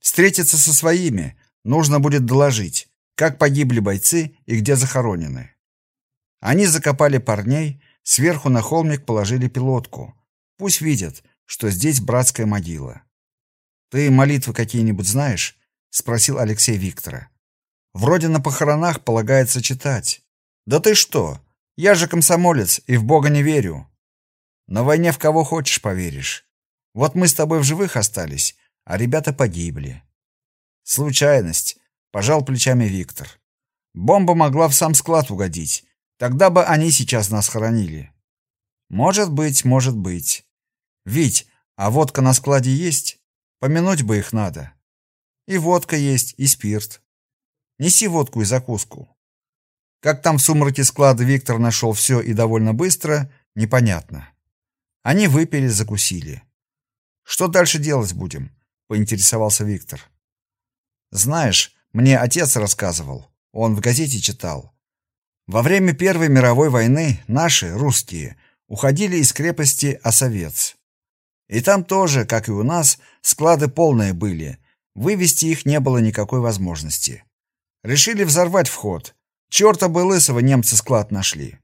S1: Встретиться со своими, Нужно будет доложить, как погибли бойцы и где захоронены. Они закопали парней, сверху на холмик положили пилотку. Пусть видят, что здесь братская могила. Ты молитвы какие-нибудь знаешь? спросил Алексей Виктора. Вроде на похоронах полагается читать. Да ты что? Я же комсомолец и в Бога не верю. На войне в кого хочешь поверишь. Вот мы с тобой в живых остались, а ребята погибли. Случайность, пожал плечами Виктор. Бомба могла в сам склад угодить. Тогда бы они сейчас нас хоронили. Может быть, может быть. Вить, а водка на складе есть? Помянуть бы их надо. И водка есть, и спирт. Неси водку и закуску. Как там в сумраке склада Виктор нашел все и довольно быстро, непонятно. Они выпили, закусили. Что дальше делать будем? поинтересовался Виктор. Знаешь, мне отец рассказывал, он в газете читал. Во время Первой мировой войны наши, русские, уходили из крепости Осовец. И там тоже, как и у нас, склады полные были. Вывести их не было никакой возможности. Решили взорвать вход. Чёрта бы лысого немцы склад нашли.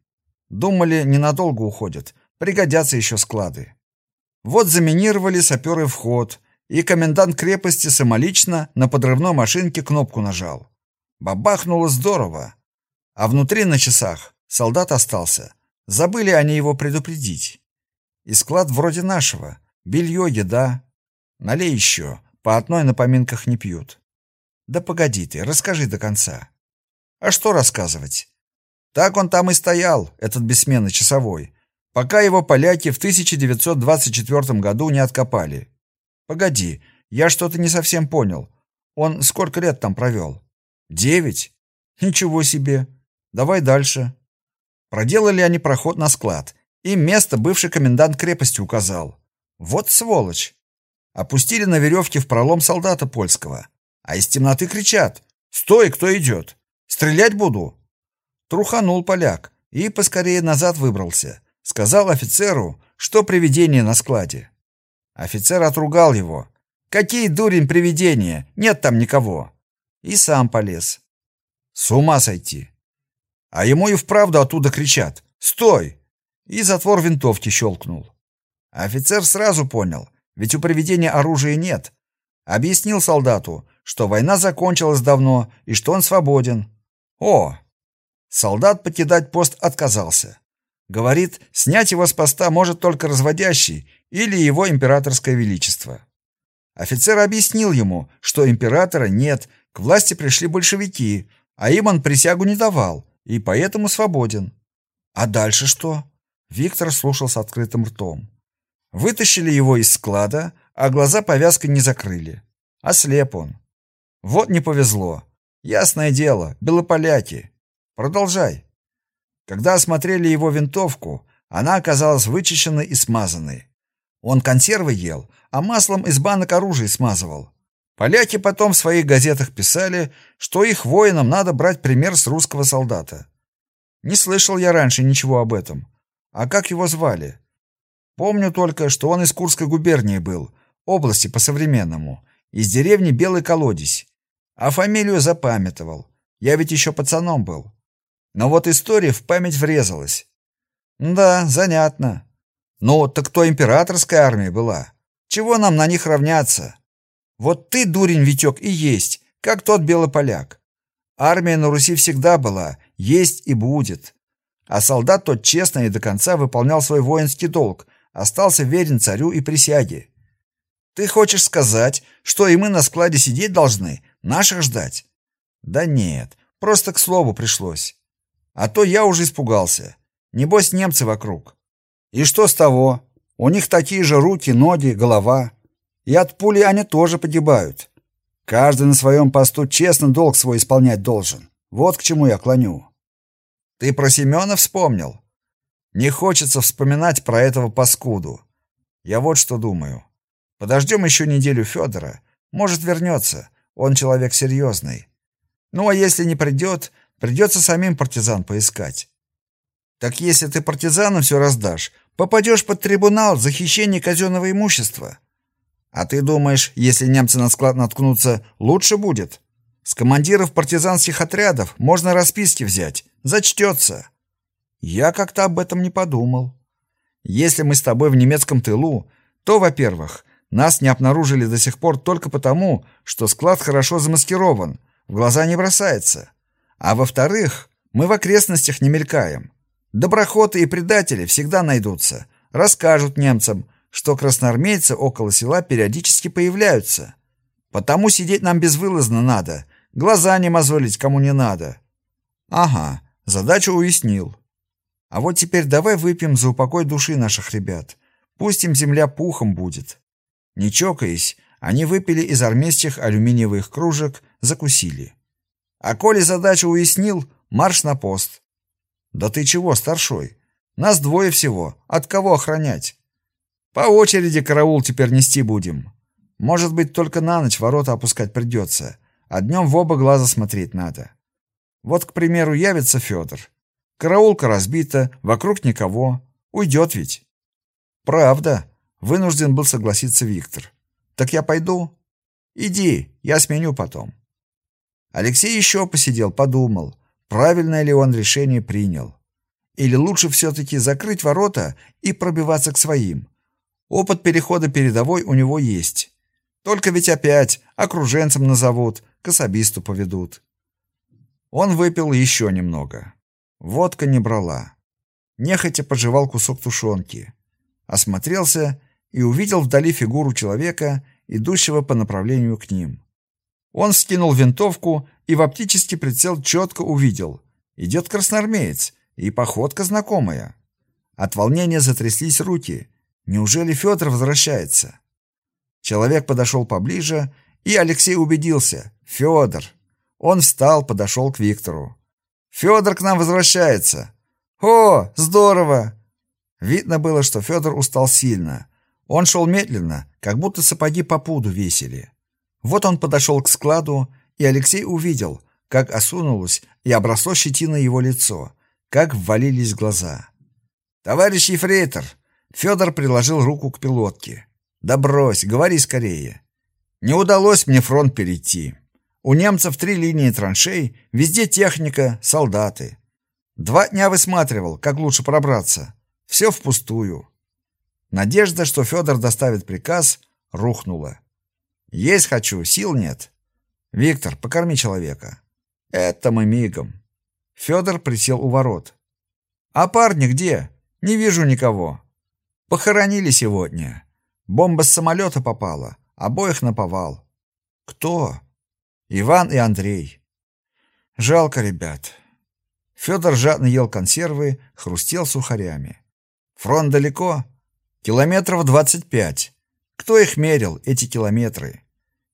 S1: Думали, ненадолго уходят, пригодятся еще склады. Вот заминировали саперы вход, и комендант крепости самолично на подрывной машинке кнопку нажал. Бабахнуло здорово. А внутри на часах солдат остался. Забыли они его предупредить. И склад вроде нашего. Белье, еда. Налей еще. По одной на поминках не пьют. Да погоди ты, расскажи до конца. А что рассказывать? Так он там и стоял, этот бессменный часовой, пока его поляки в 1924 году не откопали. Погоди, я что-то не совсем понял. Он сколько лет там провел? Девять? Ничего себе. Давай дальше. Проделали они проход на склад, И место бывший комендант крепости указал. Вот сволочь. Опустили на веревке в пролом солдата польского. А из темноты кричат. «Стой, кто идет! Стрелять буду!» Труханул поляк и поскорее назад выбрался. Сказал офицеру, что привидение на складе. Офицер отругал его. «Какие дурень привидения! Нет там никого!» И сам полез. С ума сойти! А ему и вправду оттуда кричат «Стой!» И затвор винтовки щелкнул. Офицер сразу понял, ведь у привидения оружия нет. Объяснил солдату, что война закончилась давно и что он свободен. О! Солдат покидать пост отказался. Говорит, снять его с поста может только разводящий или его императорское величество. Офицер объяснил ему, что императора нет, к власти пришли большевики, а им он присягу не давал, и поэтому свободен. А дальше что? Виктор слушал с открытым ртом. Вытащили его из склада, а глаза повязкой не закрыли. Ослеп он. Вот не повезло. Ясное дело, белополяки. Продолжай. Когда осмотрели его винтовку, она оказалась вычищенной и смазанной. Он консервы ел, а маслом из банок оружие смазывал. Поляки потом в своих газетах писали, что их воинам надо брать пример с русского солдата. Не слышал я раньше ничего об этом. А как его звали? Помню только, что он из Курской губернии был, области по-современному, из деревни Белый Колодец. А фамилию запамятовал. Я ведь еще пацаном был. Но вот история в память врезалась. Да, занятно. Ну, так кто императорская армия была? Чего нам на них равняться? Вот ты, дурень, Витек, и есть, как тот белый поляк. Армия на Руси всегда была, есть и будет. А солдат тот честно и до конца выполнял свой воинский долг, остался верен царю и присяге. Ты хочешь сказать, что и мы на складе сидеть должны, наших ждать? Да нет, просто к слову пришлось. А то я уже испугался. Небось немцы вокруг. И что с того? У них такие же руки, ноги, голова. И от пули они тоже погибают. Каждый на своем посту честно долг свой исполнять должен. Вот к чему я клоню. Ты про Семена вспомнил? Не хочется вспоминать про этого паскуду. Я вот что думаю. Подождем еще неделю Федора. Может, вернется. Он человек серьезный. Ну, а если не придет, Придется самим партизан поискать. Так если ты партизану все раздашь, попадешь под трибунал за хищение казенного имущества. А ты думаешь, если немцы на склад наткнутся, лучше будет? С командиров партизанских отрядов можно расписки взять, зачтется. Я как-то об этом не подумал. Если мы с тобой в немецком тылу, то, во-первых, нас не обнаружили до сих пор только потому, что склад хорошо замаскирован, в глаза не бросается. А во-вторых, мы в окрестностях не мелькаем. Доброхоты и предатели всегда найдутся. Расскажут немцам, что красноармейцы около села периодически появляются. Потому сидеть нам безвылазно надо, глаза не мозолить кому не надо. Ага, задачу уяснил. А вот теперь давай выпьем за упокой души наших ребят. Пусть им земля пухом будет. Не чокаясь, они выпили из армейских алюминиевых кружек, закусили. А коли задачу уяснил, марш на пост. Да ты чего, старшой? Нас двое всего. От кого охранять? По очереди караул теперь нести будем. Может быть, только на ночь ворота опускать придется, а днем в оба глаза смотреть надо. Вот, к примеру, явится Федор. Караулка разбита, вокруг никого. Уйдет ведь. Правда, вынужден был согласиться Виктор. Так я пойду? Иди, я сменю потом. Алексей еще посидел, подумал, правильное ли он решение принял. Или лучше все-таки закрыть ворота и пробиваться к своим. Опыт перехода передовой у него есть. Только ведь опять окруженцам назовут, к особисту поведут. Он выпил еще немного. Водка не брала. Нехотя пожевал кусок тушенки. Осмотрелся и увидел вдали фигуру человека, идущего по направлению к ним. Он скинул винтовку и в оптический прицел четко увидел. Идет красноармеец, и походка знакомая. От волнения затряслись руки. Неужели Федор возвращается? Человек подошел поближе, и Алексей убедился. Федор. Он встал, подошел к Виктору. «Федор к нам возвращается!» «О, здорово!» Видно было, что Федор устал сильно. Он шел медленно, как будто сапоги по пуду весили. Вот он подошел к складу, и Алексей увидел, как осунулось и обросло щетиной его лицо, как ввалились глаза. «Товарищ ефрейтор!» Федор приложил руку к пилотке. «Да брось, говори скорее. Не удалось мне фронт перейти. У немцев три линии траншей, везде техника, солдаты. Два дня высматривал, как лучше пробраться. Все впустую. Надежда, что Федор доставит приказ, рухнула. Есть хочу, сил нет. Виктор, покорми человека. Это мы мигом. Федор присел у ворот. А парни где? Не вижу никого. Похоронили сегодня. Бомба с самолета попала, обоих наповал. Кто? Иван и Андрей. Жалко ребят. Федор жадно ел консервы, хрустел сухарями. Фронт далеко? Километров двадцать пять. Кто их мерил, эти километры?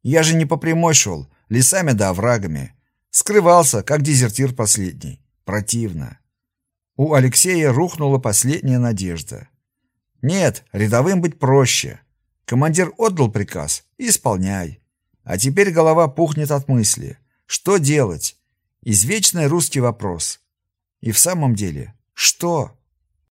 S1: Я же не по прямой шел, лесами да оврагами. Скрывался, как дезертир последний. Противно. У Алексея рухнула последняя надежда. Нет, рядовым быть проще. Командир отдал приказ, исполняй. А теперь голова пухнет от мысли. Что делать? Извечный русский вопрос. И в самом деле, что?